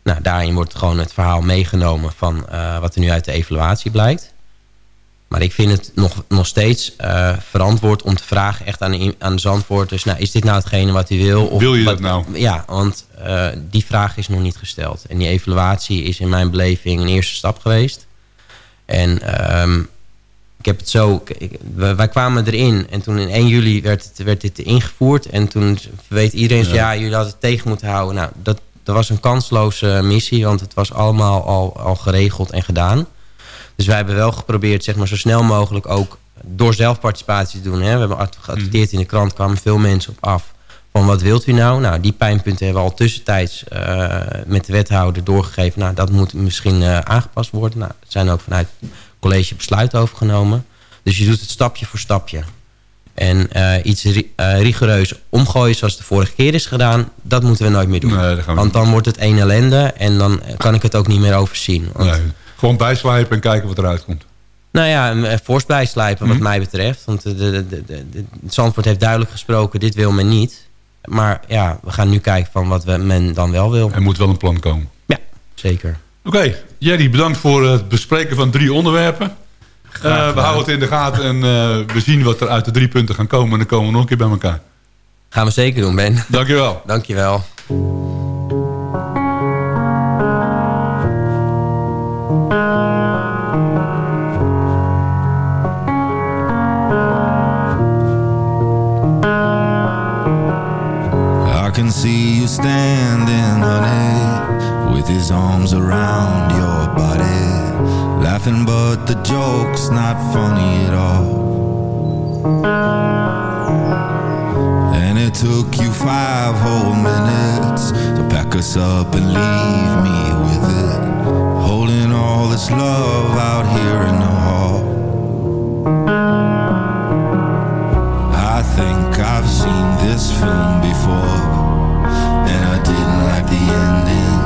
Nou, daarin wordt gewoon het verhaal meegenomen van uh, wat er nu uit de evaluatie blijkt. Maar ik vind het nog, nog steeds uh, verantwoord om te vragen echt aan, aan de zandvoorters... Nou, is dit nou hetgene wat u wil? Of wil je wat, dat nou? Ja, want uh, die vraag is nog niet gesteld. En die evaluatie is in mijn beleving een eerste stap geweest. En um, ik heb het zo... Ik, wij kwamen erin en toen in 1 juli werd, het, werd dit ingevoerd. En toen weet iedereen... Ja. ja, jullie hadden het tegen moeten houden. Nou, dat, dat was een kansloze missie, want het was allemaal al, al geregeld en gedaan. Dus wij hebben wel geprobeerd zeg maar, zo snel mogelijk ook door zelfparticipatie te doen. Hè. We hebben geadverteerd in de krant, kwamen veel mensen op af. Van wat wilt u nou? Nou, die pijnpunten hebben we al tussentijds uh, met de wethouder doorgegeven. Nou, dat moet misschien uh, aangepast worden. Nou, zijn ook vanuit college besluiten overgenomen. Dus je doet het stapje voor stapje. En uh, iets rigoureus omgooien zoals de vorige keer is gedaan... dat moeten we nooit meer doen. Nee, Want dan wordt het één ellende en dan kan ik het ook niet meer overzien. Want, nee. Gewoon bijslijpen en kijken wat eruit komt. Nou ja, fors bijslijpen wat mm. mij betreft. Want de, de, de, de, Zandvoort heeft duidelijk gesproken, dit wil men niet. Maar ja, we gaan nu kijken van wat we, men dan wel wil. Er moet wel een plan komen. Ja, zeker. Oké, okay. Jerry, bedankt voor het bespreken van drie onderwerpen. Uh, we houden het in de gaten en uh, we zien wat er uit de drie punten gaan komen. En dan komen we nog een keer bij elkaar. Gaan we zeker doen, Ben. Dankjewel. Dankjewel. I can see you standing, with his arms around your body, laughing, but the joke's not funny at all. And it took you five whole minutes to pack us up and leave me with it, holding all this love out here in the hall. I think I've seen this film before and I didn't like the ending.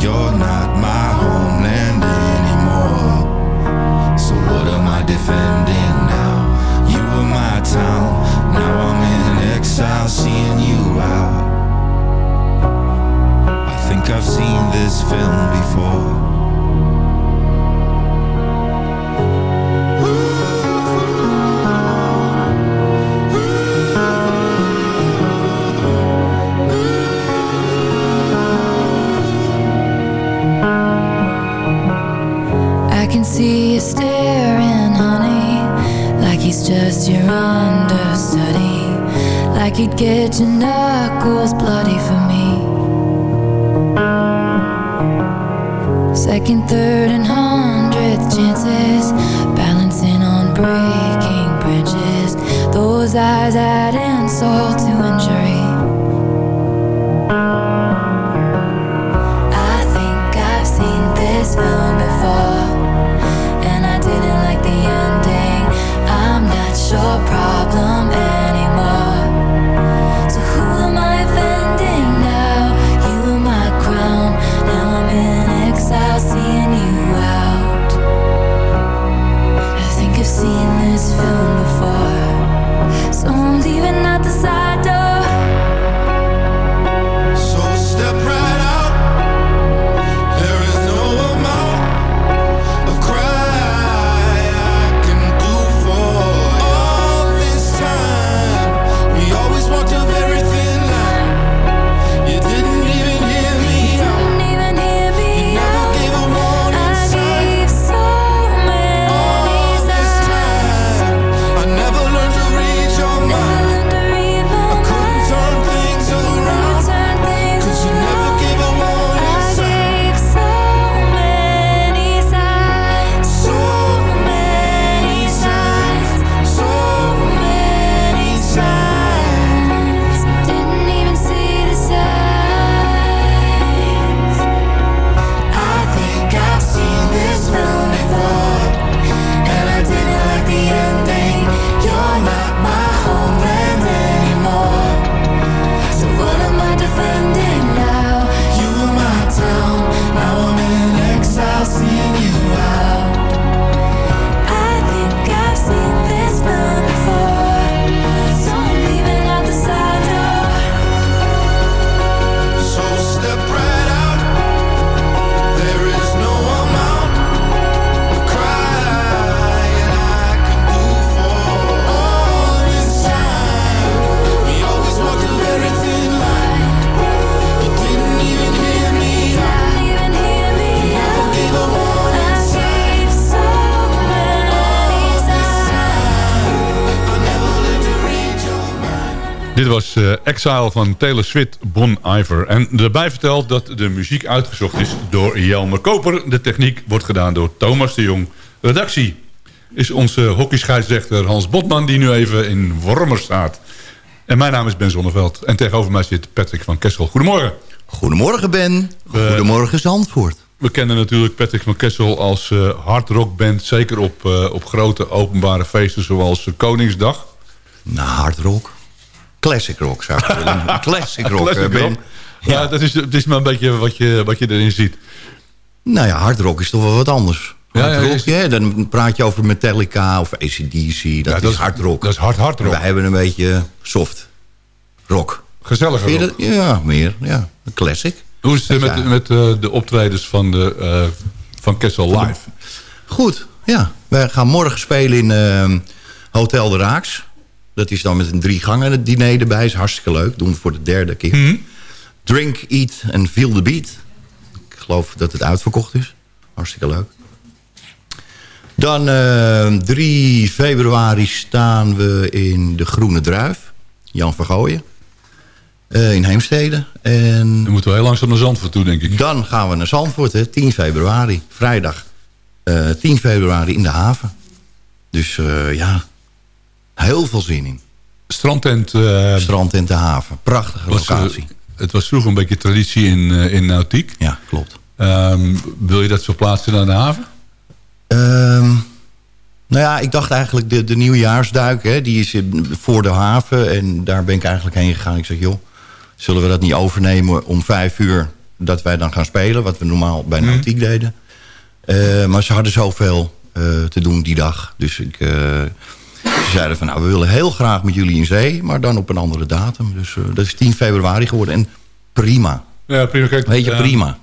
You're not my homeland anymore. So what am I defending now? You were my town, now I'm in exile, seeing you out. I think I've seen this film before. See you staring, honey, like he's just your understudy, like he'd get your knuckles bloody for me. Second, third, and hundredth chances, balancing on breaking branches. Those eyes add insult Dit was eh, Exile van Taylor Swift, Bon Iver. En erbij verteld dat de muziek uitgezocht is door Jelmer Koper. De techniek wordt gedaan door Thomas de Jong. Redactie is onze hockeyscheidsrechter Hans Botman... die nu even in Wormer staat. En mijn naam is Ben Zonneveld. En tegenover mij zit Patrick van Kessel. Goedemorgen. Goedemorgen Ben. Goedemorgen Zandvoort. We kennen natuurlijk Patrick van Kessel als uh, hardrockband. Zeker op, uh, op grote openbare feesten zoals Koningsdag. Nou, hardrock. Classic rock zou ik willen. Classic rock, Classic Ben. rock. Ja, dat is, het is maar een beetje wat je, wat je erin ziet. Nou ja, hardrock is toch wel wat anders. Ja, ja, is- ja, dan praat je over Metallica of ACDC. Dat, dat is is- hardrock. dat is hard hardrock. Wij hebben een beetje soft rock. Je rock. Ja, meer. Ja, een classic. Hoe is het met, met eh, de optredens van, de, eh, van Kessel live? Goed, ja. Wij gaan morgen spelen in Hotel de Raaks. Dat is dan met een drie gangen diner erbij. Is hartstikke leuk. Doen we voor de derde keer. Mhm. Drink, eat en feel the beat. Ik geloof dat het uitverkocht is. Hartstikke leuk. Dan eh, 3 februari staan we in de Groene Druif. Jan van Gooien. Eh, in Heemstede. En Dan moeten we heel langzaam naar Zandvoort toe, denk ik. dan gaan we naar Zandvoort, hè, 10 februari. Vrijdag eh 10 februari in de haven. Dus eh, ja, heel veel zin in. Strandtent eh, Strand en de haven. Prachtige was, eh, locatie. het was vroeger een beetje traditie in, eh, in Nautiek. Ja, klopt. Ehm, wil je dat zo plaatsen naar de haven? Ehm, nou ja, ik dacht eigenlijk de, de nieuwjaarsduik, hè, die is in- voor de haven. En daar ben ik eigenlijk heen gegaan. Ik zeg, joh, zullen we dat niet overnemen om vijf uur dat wij dan gaan spelen? Wat we normaal bij Nautiek deden. Maar ze hadden zoveel eh, te doen die dag. Dus ik, ze zeiden van, nou, we willen heel graag met jullie in zee. Maar dan op een andere datum. Dus eh, dat is 10 februari geworden. En prima. Ja, prima. Kijk, Weet je, eh, prima.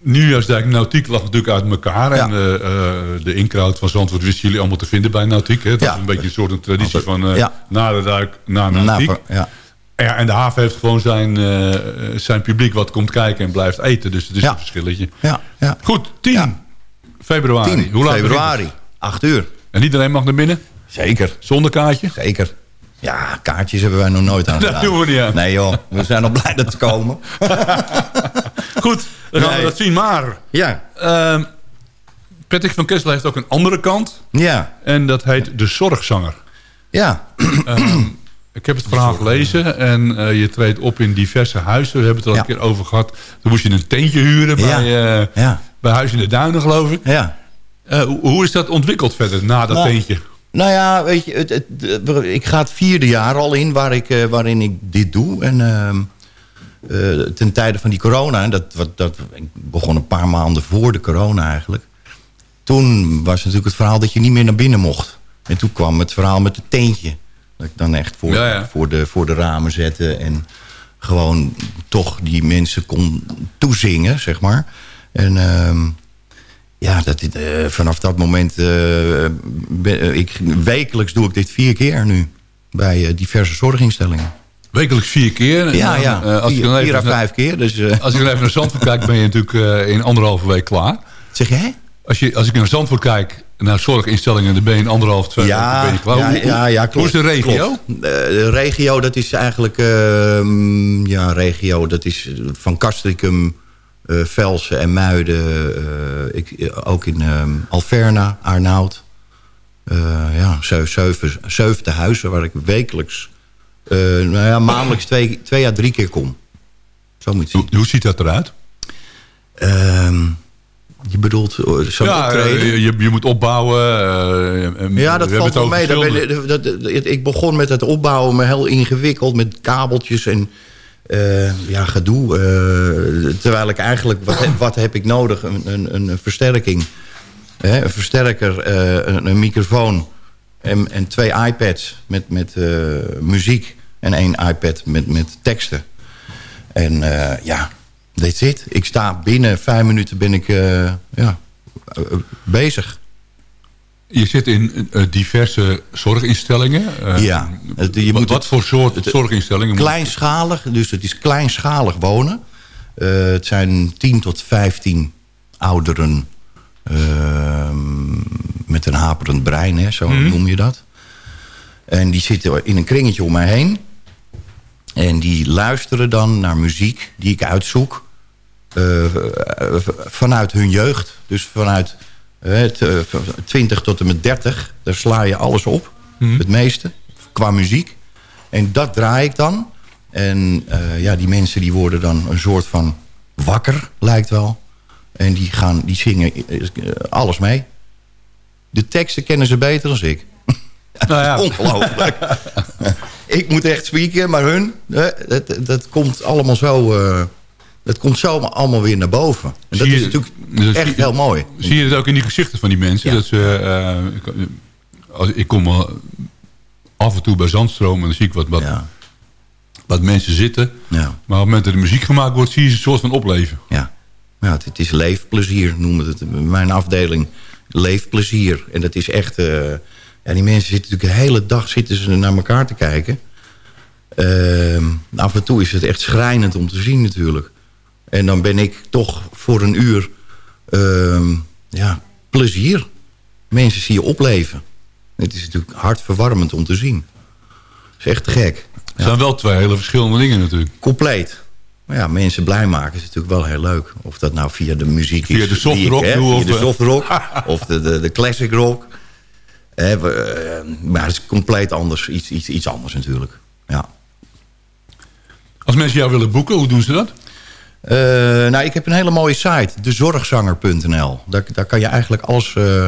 Nieuwjaarsdijk Nautiek lag natuurlijk uit elkaar. Ja. En eh, de inkraut van Zandvoort wisten jullie allemaal te vinden bij Nautiek. Hè? Dat Ja. is een beetje een soort een traditie van Ja. na de duik, na Nautiek. ja. Ja, en de haven heeft gewoon zijn, zijn publiek wat komt kijken en blijft eten. Dus het is een verschilletje. Ja, ja. Goed, 10 Ja. februari. 10 Hoe laat begint februari, het? 8 uur. En iedereen mag naar binnen? Zeker. Zonder kaartje? Zeker. Ja, kaartjes hebben wij nog nooit aan Dat doen we niet aan. Nee joh, we zijn al blij dat ze komen. Goed, dan gaan we dat zien. Maar Ja, ehm Patrick van Kessel heeft ook een andere kant. ja, En dat heet de zorgzanger. ja. Ehm, ik heb het verhaal gelezen en eh, je treedt op in diverse huizen. We hebben het er al Ja. een keer over gehad. Toen moest je een tentje huren bij, eh, ja, bij Huis in de Duinen, geloof ik. ja. Eh, hoe- hoe is dat ontwikkeld verder na dat Nou, tentje? Nou ja, weet je, het, het- eh, ik ga het vierde jaar al in waar ik, eh, waarin ik dit doe. En ehm, eh, ten tijde van die corona, en dat, wat, dat ik begon een paar maanden voor de corona eigenlijk. Toen was natuurlijk het verhaal dat je niet meer naar binnen mocht. En toen kwam het verhaal met het tentje. Dat ik dan echt voor, Ja, ja. Voor, de, voor de ramen zette en gewoon toch die mensen kon toezingen, zeg maar. En ehm, ja, dat, eh, vanaf dat moment... eh, ben- eh, ik, wekelijks doe ik dit vier keer nu. Bij diverse zorginstellingen. Wekelijks vier keer. Ja, dan, ja. als, vier, ik dan vier even à vijf keer. Dus, als ik dan even naar Zandvoort kijk, ben je natuurlijk in anderhalve week klaar. zeg jij? Als, je, als ik naar Zandvoort kijk, naar zorginstellingen, dan ben je in anderhalf, twee weken ben je klaar. ja, Hoe- ja, ja, klopt. Hoe is de regio? klopt. De regio, dat is eigenlijk... ehm, ja, regio, dat is van Castricum, eh, Velsen en Muiden. eh, ik, eh, ook in ehm, Alverna, Arnhout. Eh, ja, ze- zeven, zeven huizen waar ik wekelijks... nou ja, maandelijks twee, twee à drie keer kom. Zo moet je Hoe, ziet dat eruit? Ehm, je bedoelt zo'n ja, je, je moet opbouwen. Ja, dat we valt wel mee. dat- ik begon met het opbouwen, maar heel ingewikkeld met kabeltjes en eh, ja, gedoe. eh, terwijl ik eigenlijk, wat, heb- wat heb ik nodig? Een, een, een versterking, hè, een versterker, eh, een, een microfoon en, en twee iPads met, met muziek en één iPad met, met teksten. En ja, that's it. Ik sta binnen vijf minuten ben ik ja, bezig. Je zit in eh, diverse zorginstellingen. Eh, Ja, het- je wat, moet wat het- voor soort het- zorginstellingen? Kleinschalig, dus het is kleinschalig wonen. Eh, het zijn 10 tot 15 ouderen ehm, met een haperend brein, hè, zo Mhm. noem je dat. En die zitten in een kringetje om mij heen. En die luisteren dan naar muziek die ik uitzoek. vanuit hun jeugd. Dus vanuit 20 tot en met 30. Daar sla je alles op. Het meeste. Qua muziek. En dat draai ik dan. En eh, ja, die mensen die worden dan een soort van wakker, lijkt wel. En die, gaan, die zingen eh, alles mee. De teksten kennen ze beter dan ik. Nou ja. Ongelooflijk. ik moet echt spieken, maar hun, eh, dat, dat komt allemaal zo... eh, dat komt zo allemaal weer naar boven. En dat is natuurlijk dus echt heel mooi. Zie je het ook in die gezichten van die mensen? Ja. Dat ze, eh, ik, als, ik kom wel af en toe bij Zandstroom en dan zie ik wat, wat, Ja, wat mensen zitten. ja, Maar op het moment dat er muziek gemaakt wordt, zie je ze een soort van opleven. ja. ja het, het is leefplezier, noemen we het. in Mijn afdeling leefplezier. En dat is echt... eh, ja, die mensen zitten natuurlijk de hele dag zitten ze naar elkaar te kijken. Ehm, af en toe is het echt schrijnend om te zien natuurlijk. En dan ben ik toch voor een uur... ehm, ja, plezier. Mensen zie je opleven. Het is natuurlijk hartverwarmend om te zien. Het is echt te gek. Het zijn wel twee hele verschillende dingen natuurlijk. Compleet. Maar ja, mensen blij maken is natuurlijk wel heel leuk. Of dat nou via de muziek Via is. de soft ik rock doe, via of de soft rock. of de, de, de classic rock. Hè, eh, maar het is compleet anders. Iets, iets, iets anders natuurlijk. Ja. Als mensen jou willen boeken, hoe doen ze dat? Eh, nou, ik heb een hele mooie site. Dezorgzanger.nl. Daar, daar kan je eigenlijk alles eh,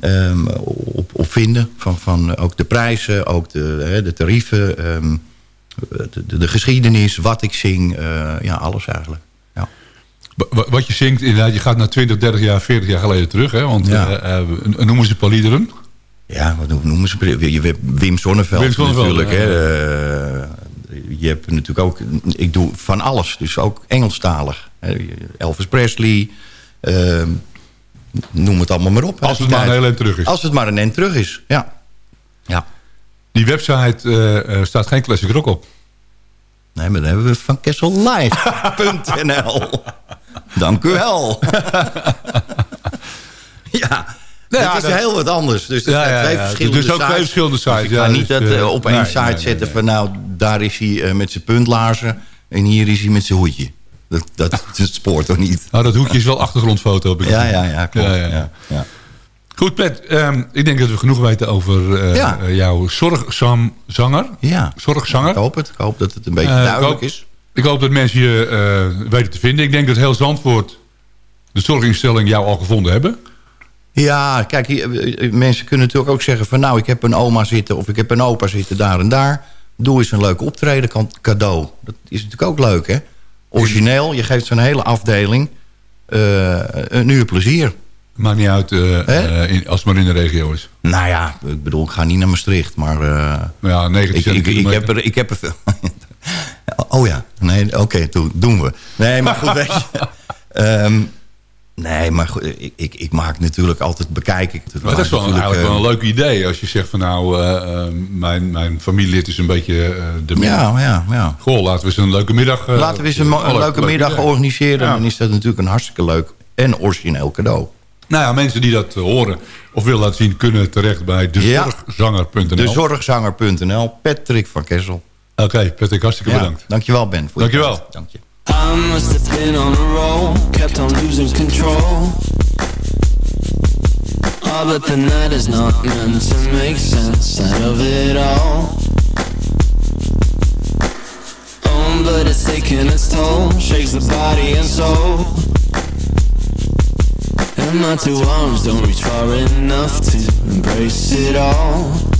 ehm, op, op vinden. Van, van ook de prijzen, ook de, hè, de tarieven... ehm, de, de, de geschiedenis, wat ik zing. eh, ja, alles eigenlijk. Ja. Wa- wa- Wat je zingt, inderdaad, je gaat naar 20, 30 jaar, 40 jaar geleden terug. Hè? Want Ja. eh, eh, noemen ze een paar liederen. Ja, wat noemen ze? Wim Sonneveld, Wim Sonneveld, natuurlijk. ja. Hè. Je hebt natuurlijk ook... Ik doe van alles, dus ook Engelstalig. Elvis Presley. eh, noem het allemaal maar op. Als het maar een heel eind terug is. Als het maar een end terug is, ja. Ja. Die website eh, staat geen classic rock op. Nee, maar dan hebben we van kessellive.nl. Dank u wel. ja. Nou ja, het is dat- heel wat anders. Dus er Ja, zijn twee ja. verschillende Dus ook twee sites. verschillende Dus ik sites, ga ja, niet dus, dat eh, eh, op één nee, site nee, nee, zetten nee. van... nou, daar is hij eh, met zijn puntlaarzen... en hier is hij met zijn hoedje. Dat, dat, dat spoort toch niet? Nou, dat hoekje is wel achtergrondfoto. Heb ik Ja, ja, ja, klopt. Ja, Ja, ja, ja. ja. Goed, Pet. ehm, ik denk dat we genoeg weten over Ja. eh, jouw zorgzanger. Ja. Zorgzanger. Ik hoop het. Ik hoop dat het een beetje ik duidelijk hoop- is. Ik hoop dat mensen je weten te vinden. Ik denk dat heel Zandvoort de zorginstelling jou al gevonden hebben. Ja, kijk, hier, eh, mensen kunnen natuurlijk ook zeggen van... nou, ik heb een oma zitten of ik heb een opa zitten daar en daar. Doe eens een leuk optreden cadeau. Dat is natuurlijk ook leuk, hè? Origineel, je geeft zo'n hele afdeling eh, een uur plezier. Maakt niet uit eh, in, als het maar in de regio is. Nou ja, ik bedoel, ik ga niet naar Maastricht, maar... ja, 90 ik, ik, ik, heb er, ik heb er veel... oh ja, nee, oké, doen, doen we. Nee, maar goed, weet je... Ehm, nee, maar goed, ik, ik, ik maak natuurlijk altijd, bekijk ik... Maar dat is wel, natuurlijk, eigenlijk wel eh, een leuk idee. Als je zegt van nou, eh, eh, mijn, mijn familielid is een beetje eh, de Ja, ja, ja. Goh, laten we eens een leuke middag... eh, Laten we eens een, leuke leuk middag idee. organiseren. Ja. Dan is dat natuurlijk een hartstikke leuk en origineel cadeau. Nou ja, mensen die dat eh, horen of willen laten zien... kunnen terecht bij dezorgzanger.nl. Dezorgzanger.nl, Patrick van Kessel. Oké, Patrick, hartstikke Ja, bedankt. dankjewel Ben. Voor je Dankjewel. tijd. Dank je. I must have been on a roll, kept on losing control. Oh, but the night is not meant to make sense out of it all. Oh, but it's taking its toll, shakes the body and soul. And my two arms don't reach far enough to embrace it all.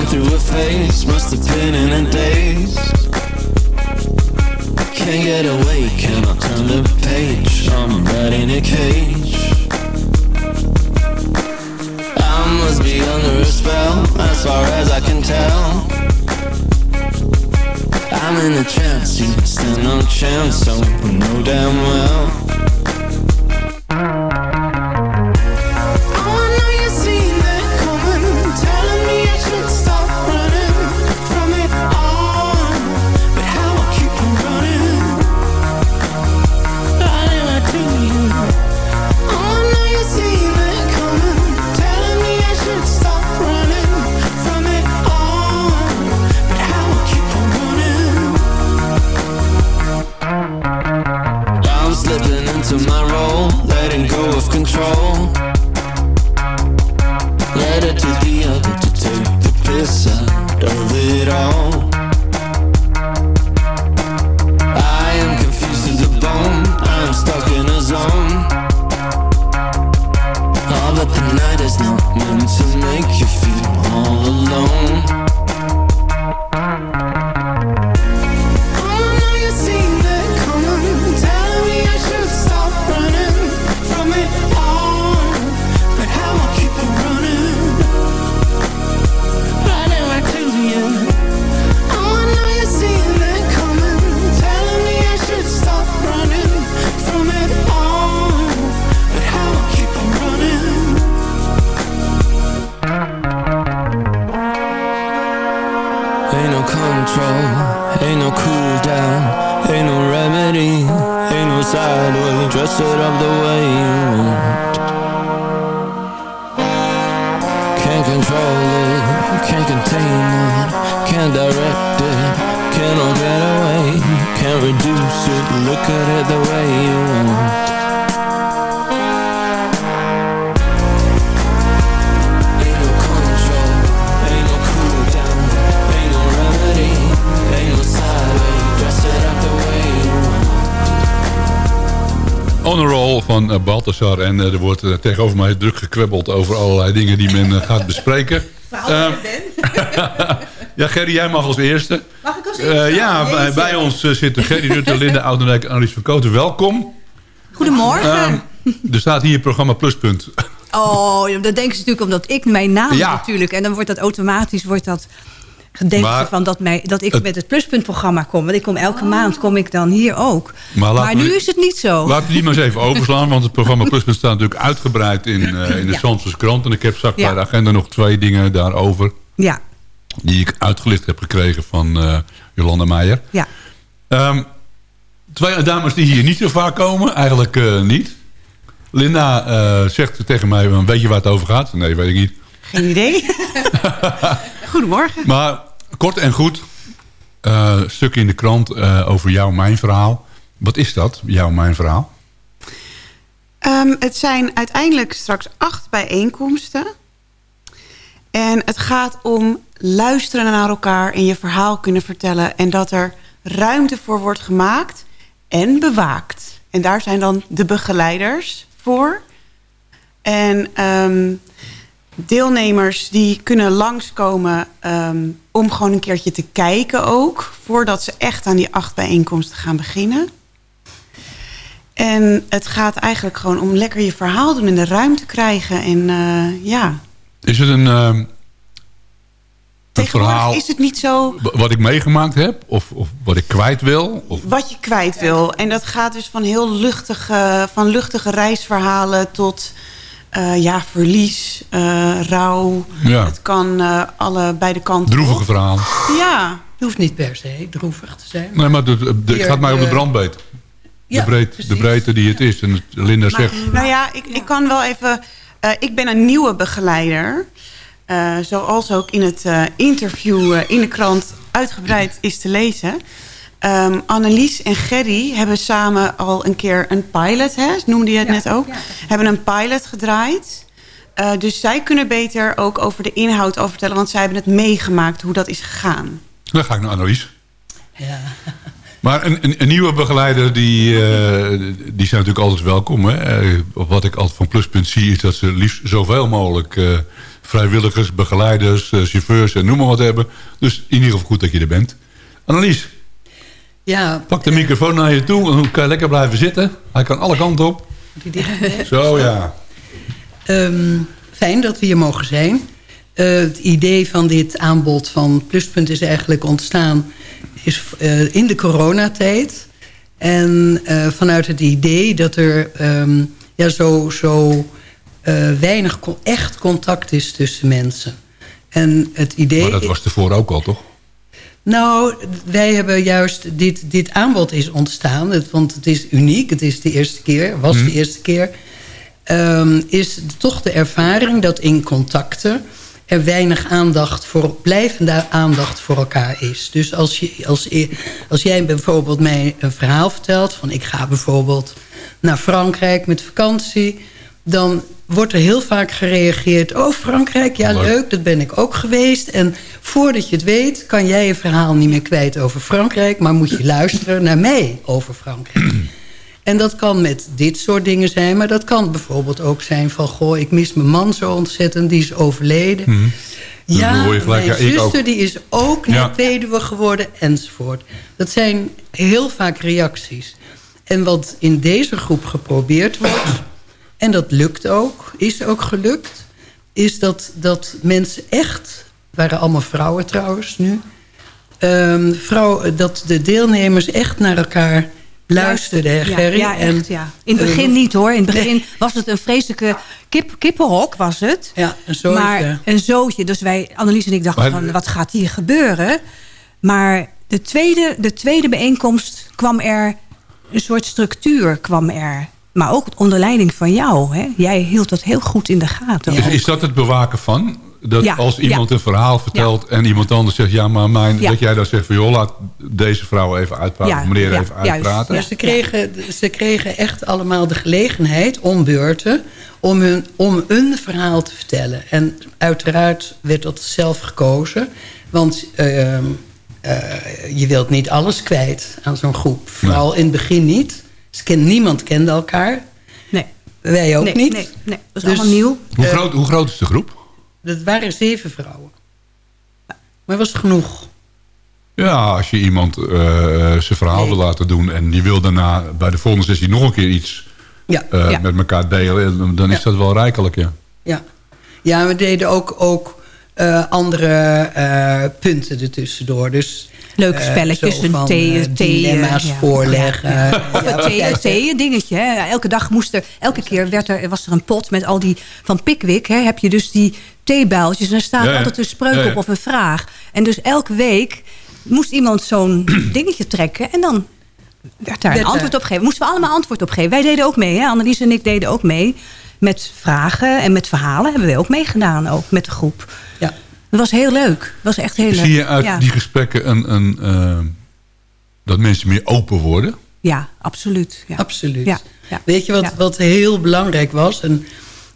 Gone through a phase, must have been in a daze. Can't get away, cannot turn the page. I'm right in a cage. I must be under a spell, as far as I can tell. I'm in a trance, you stand no chance, so know damn well. En eh, er wordt eh, tegenover mij druk gekwebbeld over allerlei dingen die men eh, gaat bespreken. Ehm, ja, Gerry, jij mag als eerste. Mag ik als Eh, eerste? ja, Deze. bij, bij ons zitten Gerry Rutte, Linda Oudendijk en Annelies van Koten. Welkom. Goedemorgen. Ehm, er staat hier programma Pluspunt. oh, dat denken ze natuurlijk omdat ik mijn naam Ja. natuurlijk. En dan wordt dat automatisch wordt dat gedenkt Maar- van dat, mij, dat ik Het- met het pluspuntprogramma kom. Want ik kom elke maand kom ik dan hier ook. Maar Maar, laten we- nu is het niet zo. Laten we die maar eens even overslaan. Want het programma Pluspunt staat natuurlijk uitgebreid in, eh, in de Ja. Krant. En ik heb straks Ja. bij de agenda nog twee dingen daarover. Ja, Die ik uitgelicht heb gekregen van eh, Jolanda Meijer. ja. Ehm, twee dames die hier niet zo vaak komen. Eigenlijk eh, niet. Linda eh, zegt tegen mij, weet je waar het over gaat? Nee, weet ik niet. Geen idee. Goedemorgen. Maar kort en goed. eh stuk in de krant eh, over jouw mijn verhaal. Wat is dat, jouw mijn verhaal? Ehm, het zijn uiteindelijk straks acht bijeenkomsten. En het gaat om luisteren naar elkaar en je verhaal kunnen vertellen. En dat er ruimte voor wordt gemaakt en bewaakt. En daar zijn dan de begeleiders voor. En ehm, deelnemers die kunnen langskomen ehm, om gewoon een keertje te kijken ook. Voordat ze echt aan die acht bijeenkomsten gaan beginnen. En het gaat eigenlijk gewoon om lekker je verhaal doen en de ruimte krijgen. En eh, ja, Is het een, tegenwoordig verhaal is het niet zo wat ik meegemaakt heb? Of, of wat ik kwijt wil? Of, wat je kwijt wil. En dat gaat dus van heel luchtige, van luchtige reisverhalen tot eh, ja, verlies, eh, rouw. Ja. Het kan eh, alle beide kanten droevige op. verhalen. Ja, Het hoeft niet per se droevig te zijn. Nee, maar de, de- de- het gaat mij om de brandbeet. Ja, de, breed, de breedte die het is. En het- Linda zegt... Nou ja, ik, ik kan wel even... eh, ik ben een nieuwe begeleider. Eh, zoals ook in het eh, interview eh, in de krant uitgebreid is te lezen. Ehm, Annelies en Gerry hebben samen al een keer een pilot, hè, noemde je het net ook. Hebben een pilot gedraaid. Eh, dus zij kunnen beter ook over de inhoud over vertellen. Want zij hebben het meegemaakt hoe dat is gegaan. Dan ga ik naar Annelies. Ja. Maar een, een, een nieuwe begeleider, die, eh, die zijn natuurlijk altijd welkom. Hè? Eh, wat ik altijd van Pluspunt zie, is dat ze liefst zoveel mogelijk eh, vrijwilligers, begeleiders, chauffeurs en noem maar wat hebben. Dus in ieder geval goed dat je er bent. Annelies, Ja, pak de microfoon naar je toe. Dan kan je lekker blijven zitten. Hij kan alle kanten op. Zo ja. Ehm, fijn dat we hier mogen zijn. Eh, het idee van dit aanbod van Pluspunt is eigenlijk ontstaan is, eh, in de coronatijd. En eh, vanuit het idee dat er ehm, ja, zo, zo weinig echt contact is tussen mensen. En het idee... Maar dat was tevoren ook al, toch? Nou, wij hebben juist... Dit, dit aanbod is ontstaan, het, want het is uniek. Het is de eerste keer, was Mhm. de eerste keer. ehm, is toch de ervaring dat in contacten... er weinig aandacht voor, blijvende aandacht voor elkaar is. Dus als, je, als, als jij bijvoorbeeld mij een verhaal vertelt... van ik ga bijvoorbeeld naar Frankrijk met vakantie... dan wordt er heel vaak gereageerd... oh, Frankrijk, ja, leuk, dat ben ik ook geweest. En voordat je het weet, kan jij je verhaal niet meer kwijt over Frankrijk... maar moet je luisteren naar mij over Frankrijk. En dat kan met dit soort dingen zijn. Maar dat kan bijvoorbeeld ook zijn van... goh, ik mis mijn man zo ontzettend, die is overleden. Mhm. Ja, gelijk, mijn ja, zuster die is ook net Ja. weduwe geworden, enzovoort. Dat zijn heel vaak reacties. En wat in deze groep geprobeerd wordt... en dat lukt ook, is ook gelukt... is dat, dat mensen echt... waren allemaal vrouwen trouwens nu... ehm, vrouw, dat de deelnemers echt naar elkaar luisterden, hè, Ja, Gerry? Ja, echt, En, ja. In het begin eh, niet hoor. In het begin nee. was het een vreselijke kip, kippenhok, was het. Ja, een zootje. Maar een zootje. Dus wij, Annelies en ik dachten Maar- van, wat gaat hier gebeuren? Maar de tweede, de tweede bijeenkomst kwam er... een soort structuur kwam er. Maar ook onder leiding van jou. Hè? Jij hield dat heel goed in de gaten. Is, dat het bewaken van? Dat Ja, als iemand ja. een verhaal vertelt en iemand anders zegt... ja, maar mijn, Ja. dat jij dan zegt van... joh, laat deze vrouw even uitpraten, meneer ja, even juist, uitpraten. Ja, ze, kregen, ze kregen echt allemaal de gelegenheid, om beurten... Om, hun, om een verhaal te vertellen. En uiteraard werd dat zelf gekozen. Want ehm, eh, je wilt niet alles kwijt aan zo'n groep. Vooral in het begin niet. Ze ken, niemand kende elkaar. Nee. Wij ook nee, niet. Nee, nee, dat is Dus- allemaal nieuw. Hoe, Eh, groot, hoe groot is de groep? Dat waren zeven vrouwen. Maar was genoeg. Ja, als je iemand eh, zijn verhaal wil laten doen... en die wil daarna bij de volgende sessie nog een keer iets Ja. eh, Ja. met elkaar delen... dan is Ja. dat wel rijkelijk, ja. Ja, ja we deden ook, ook eh, andere eh, punten ertussendoor. Dus, Leuke eh, spelletjes, een van, thee, eh, thee, dilemma's ja. voorleggen. Ja, Ja, Of een wat thee, jij een zegt. thee, een dingetje. Hè. Elke dag moest er, elke keer werd er, was er een pot met al die, van Pickwick, hè, heb je dus die theebuiltjes. En daar staat Ja, ja. altijd een spreuk Ja, ja. op of een vraag. En dus elke week moest iemand zo'n dingetje trekken en dan werd daar Werd een antwoord op gegeven. Moesten we allemaal antwoord op geven. Wij deden ook mee, hè. Annelies en ik deden ook mee. Met vragen en met verhalen hebben we ook meegedaan, ook met de groep. Dat was heel leuk. Dat was echt heel leuk. Zie je uit ja. die gesprekken een, een, eh, dat mensen meer open worden? ja, absoluut. Ja. Absoluut. Ja, ja. Weet je wat, Ja. wat heel belangrijk was? En,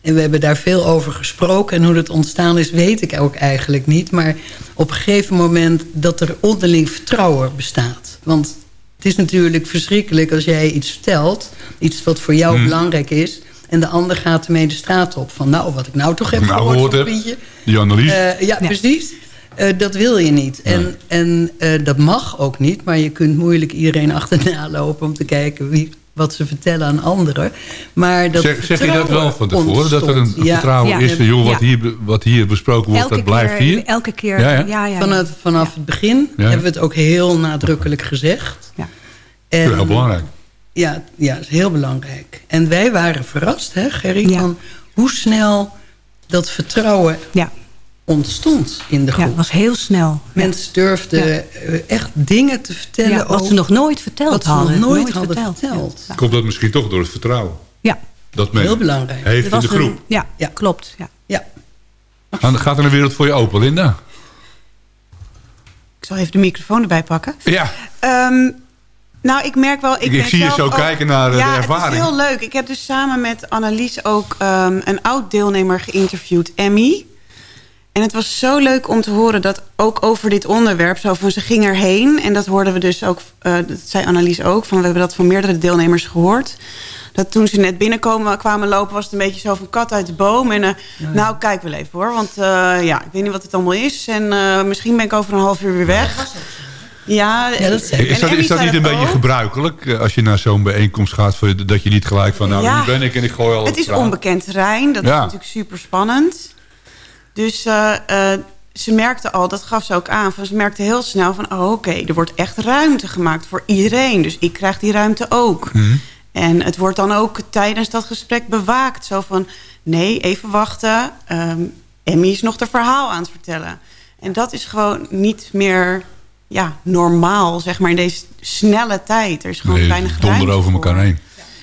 en we hebben daar veel over gesproken. En hoe dat ontstaan is, weet ik ook eigenlijk niet. Maar op een gegeven moment dat er onderling vertrouwen bestaat. Want het is natuurlijk verschrikkelijk als jij iets vertelt. Iets wat voor jou Hmm. belangrijk is. En de ander gaat ermee de straat op. Van nou, wat ik nou toch heb Nou, gehoord heb, Pietje. die analyse. Eh, ja, precies. Eh, dat wil je niet. En, en eh, dat mag ook niet. Maar je kunt moeilijk iedereen achterna lopen... om te kijken wie, wat ze vertellen aan anderen. Maar dat zeg, zeg je dat wel van tevoren? Dat er een. Ja. vertrouwen Ja. is van... joh, wat, Ja. hier, wat hier besproken wordt, Elke dat blijft keer, hier? Elke keer, Ja, ja, ja. ja. ja, Vanaf, vanaf het begin Ja. hebben we het ook heel nadrukkelijk gezegd. Ja. Dat is En, heel belangrijk. Ja, ja, dat is heel belangrijk. En wij waren verrast, hè, Gerry, Ja. van hoe snel dat vertrouwen Ja. ontstond in de Ja, groep. het was heel snel. Mensen durfden Ja. eh, echt dingen te vertellen. Ja, wat ze nog nooit verteld wat ze nog hadden. nooit hadden verteld. Komt dat misschien toch door het vertrouwen? Ja, Dat men Heel belangrijk. heeft in was de groep. een- ja, Ja. klopt. Ja. Ja. Dan gaat er een wereld voor je open, Linda. Ik zal even de microfoon erbij pakken. Ja, Ehm, nou, ik merk wel... Ik, Ik- ik zie je zo ook- kijken naar, eh, de ja, ervaring. het is heel leuk. Ik heb dus samen met Annelies ook ehm, een oud-deelnemer geïnterviewd, Emmy. En het was zo leuk om te horen dat ook over dit onderwerp... zo van ze ging erheen. En dat hoorden we dus ook, eh, dat zei Annelies ook... van we hebben dat van meerdere deelnemers gehoord... dat toen ze net binnenkomen kwamen lopen... was het een beetje zo van kat uit de boom. En eh, nou, kijk wel even hoor. Want eh, ja, ik weet niet wat het allemaal is. En eh, misschien ben ik over een half uur weer weg. Ja, Ja, dat en is dat, is dat niet een beetje ook. gebruikelijk? eh, Als je naar zo'n bijeenkomst gaat, dat je niet gelijk van... nou, Ja. hier ben ik en ik gooi al Het is onbekend terrein. Dat Ja. is natuurlijk super spannend. Dus eh, eh, ze merkte al, dat gaf ze ook aan... Van, ze merkte heel snel van... oh, oké, er wordt echt ruimte gemaakt voor iedereen. Dus ik krijg die ruimte ook. Mhm. En het wordt dan ook tijdens dat gesprek bewaakt. Zo van, nee, even wachten. Ehm Emmy is nog de verhaal aan het vertellen. En dat is gewoon niet meer ja, normaal, zeg maar, in deze snelle tijd. Er is gewoon Nee, weinig donder over voor. elkaar heen.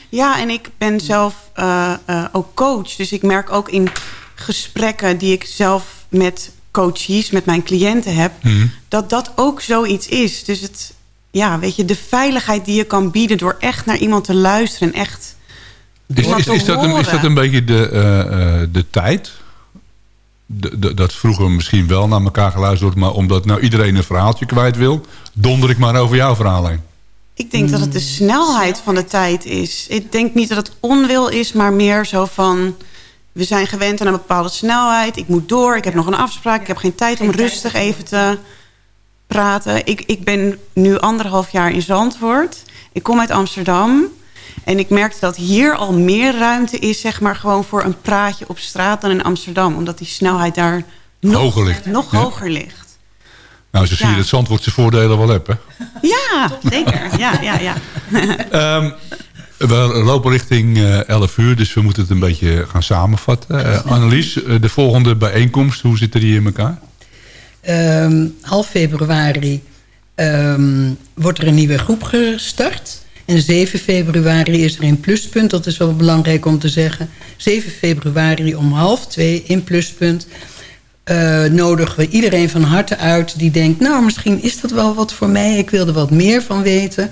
Ja, en ik ben zelf eh, eh, ook coach. Dus ik merk ook in gesprekken die ik zelf met coaches, met mijn cliënten heb... Mhm. dat dat ook zoiets is. Dus het, ja, weet je, de veiligheid die je kan bieden... door echt naar iemand te luisteren en echt Is, is, is, dat een, is dat een beetje de, eh, de tijd? Dat vroeger misschien wel naar elkaar geluisterd wordt... maar omdat nou iedereen een verhaaltje kwijt wil... donder ik maar over jouw verhaal heen. Ik denk dat het de snelheid van de tijd is. Ik denk niet dat het onwil is, maar meer zo van... we zijn gewend aan een bepaalde snelheid. Ik moet door, ik heb nog een afspraak. Ik heb geen tijd om rustig even te praten. Ik, ik ben nu anderhalf jaar in Zandvoort. Ik kom uit Amsterdam. En ik merkte dat hier al meer ruimte is... zeg maar gewoon voor een praatje op straat dan in Amsterdam. Omdat die snelheid daar nog Hoger ligt. Nog Ja. hoger ligt. Nou, zo zie je Ja. dat Zandvoort zijn voordelen wel hebt, hè? Ja, zeker. Ja, ja, ja. Ehm, we lopen richting eh 11 uur, dus we moeten het een beetje gaan samenvatten. Eh, Annelies, eh, de volgende bijeenkomst, hoe zitten die in elkaar? Ehm, half februari ehm, wordt er een nieuwe groep gestart. En 7 februari is er in Pluspunt, dat is wel belangrijk om te zeggen. 7 februari om half twee in Pluspunt eh, nodigen we iedereen van harte uit... die denkt, nou, misschien is dat wel wat voor mij. Ik wil er wat meer van weten.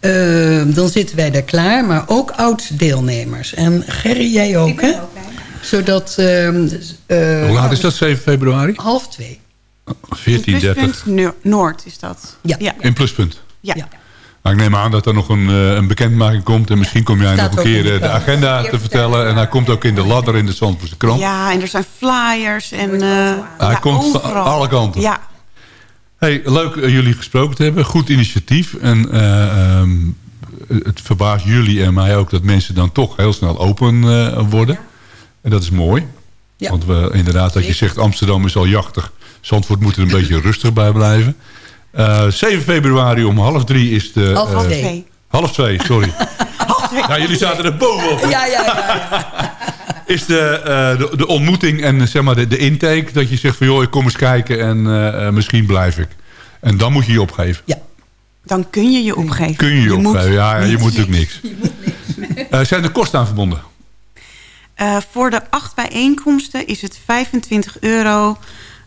Eh, dan zitten wij daar klaar, maar ook oud-deelnemers. En Gerry, jij ook, hè? Zodat... ehm, eh, hoe laat is dat, 7 februari? Half twee. 14.30 Pluspunt No- Noord is dat. Ja. in Pluspunt. Ja. Nou, ik neem aan dat er nog een, eh, een bekendmaking komt. En misschien kom jij Staat nog een keer de eh, de agenda te vertellen. En hij komt ook in de ladder in de Zandvoortse krant. Ja, en er zijn flyers en uh, Hij ja, komt van alle kanten. Ja, Hey, leuk eh, jullie gesproken te hebben. Goed initiatief. En eh, ehm, het verbaast jullie en mij ook dat mensen dan toch heel snel open eh, worden. En dat is mooi. Ja. Want we, inderdaad, dat je zegt Amsterdam is al jachtig. Zandvoort moet er een beetje rustig bij blijven. Eh 7 februari om half drie is de... Half eh, twee. half twee, sorry. Ja, jullie zaten er bovenop. Ja, ja, ja. Is de, eh, de, de ontmoeting en eh, zeg maar de, de intake. Dat je zegt van joh, ik kom eens kijken en eh, eh, misschien blijf ik. En dan moet je je opgeven. dan kun je je opgeven. Kun je je, moet opgeven. Ja, ja, je moet natuurlijk niks. Eh, zijn er kosten aan verbonden? Eh, voor de acht bijeenkomsten is het 25 euro...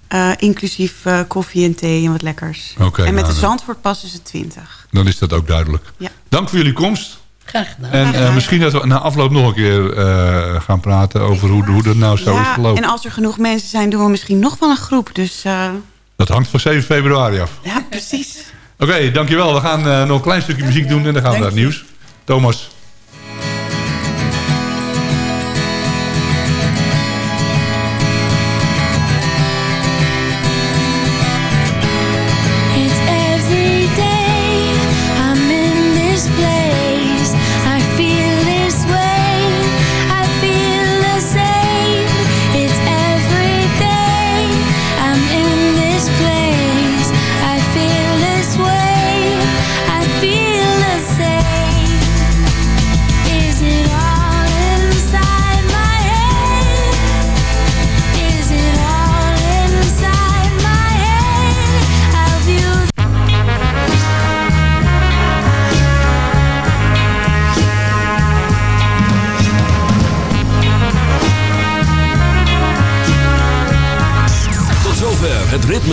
eh, inclusief eh, koffie en thee en wat lekkers. Oké, en met nou, de Zandvoortpas is het 20. Dan is dat ook duidelijk. Ja. Dank voor jullie komst. Graag gedaan. En eh, misschien dat we na afloop nog een keer eh, gaan praten over hoe, hoe dat nou zo is ja, gelopen. en als er genoeg mensen zijn, doen we misschien nog wel een groep. Dus eh, Dat hangt van 7 februari af. ja, precies. Oké, dankjewel. We gaan eh, nog een klein stukje muziek doen en dan gaan we naar het nieuws. Thomas.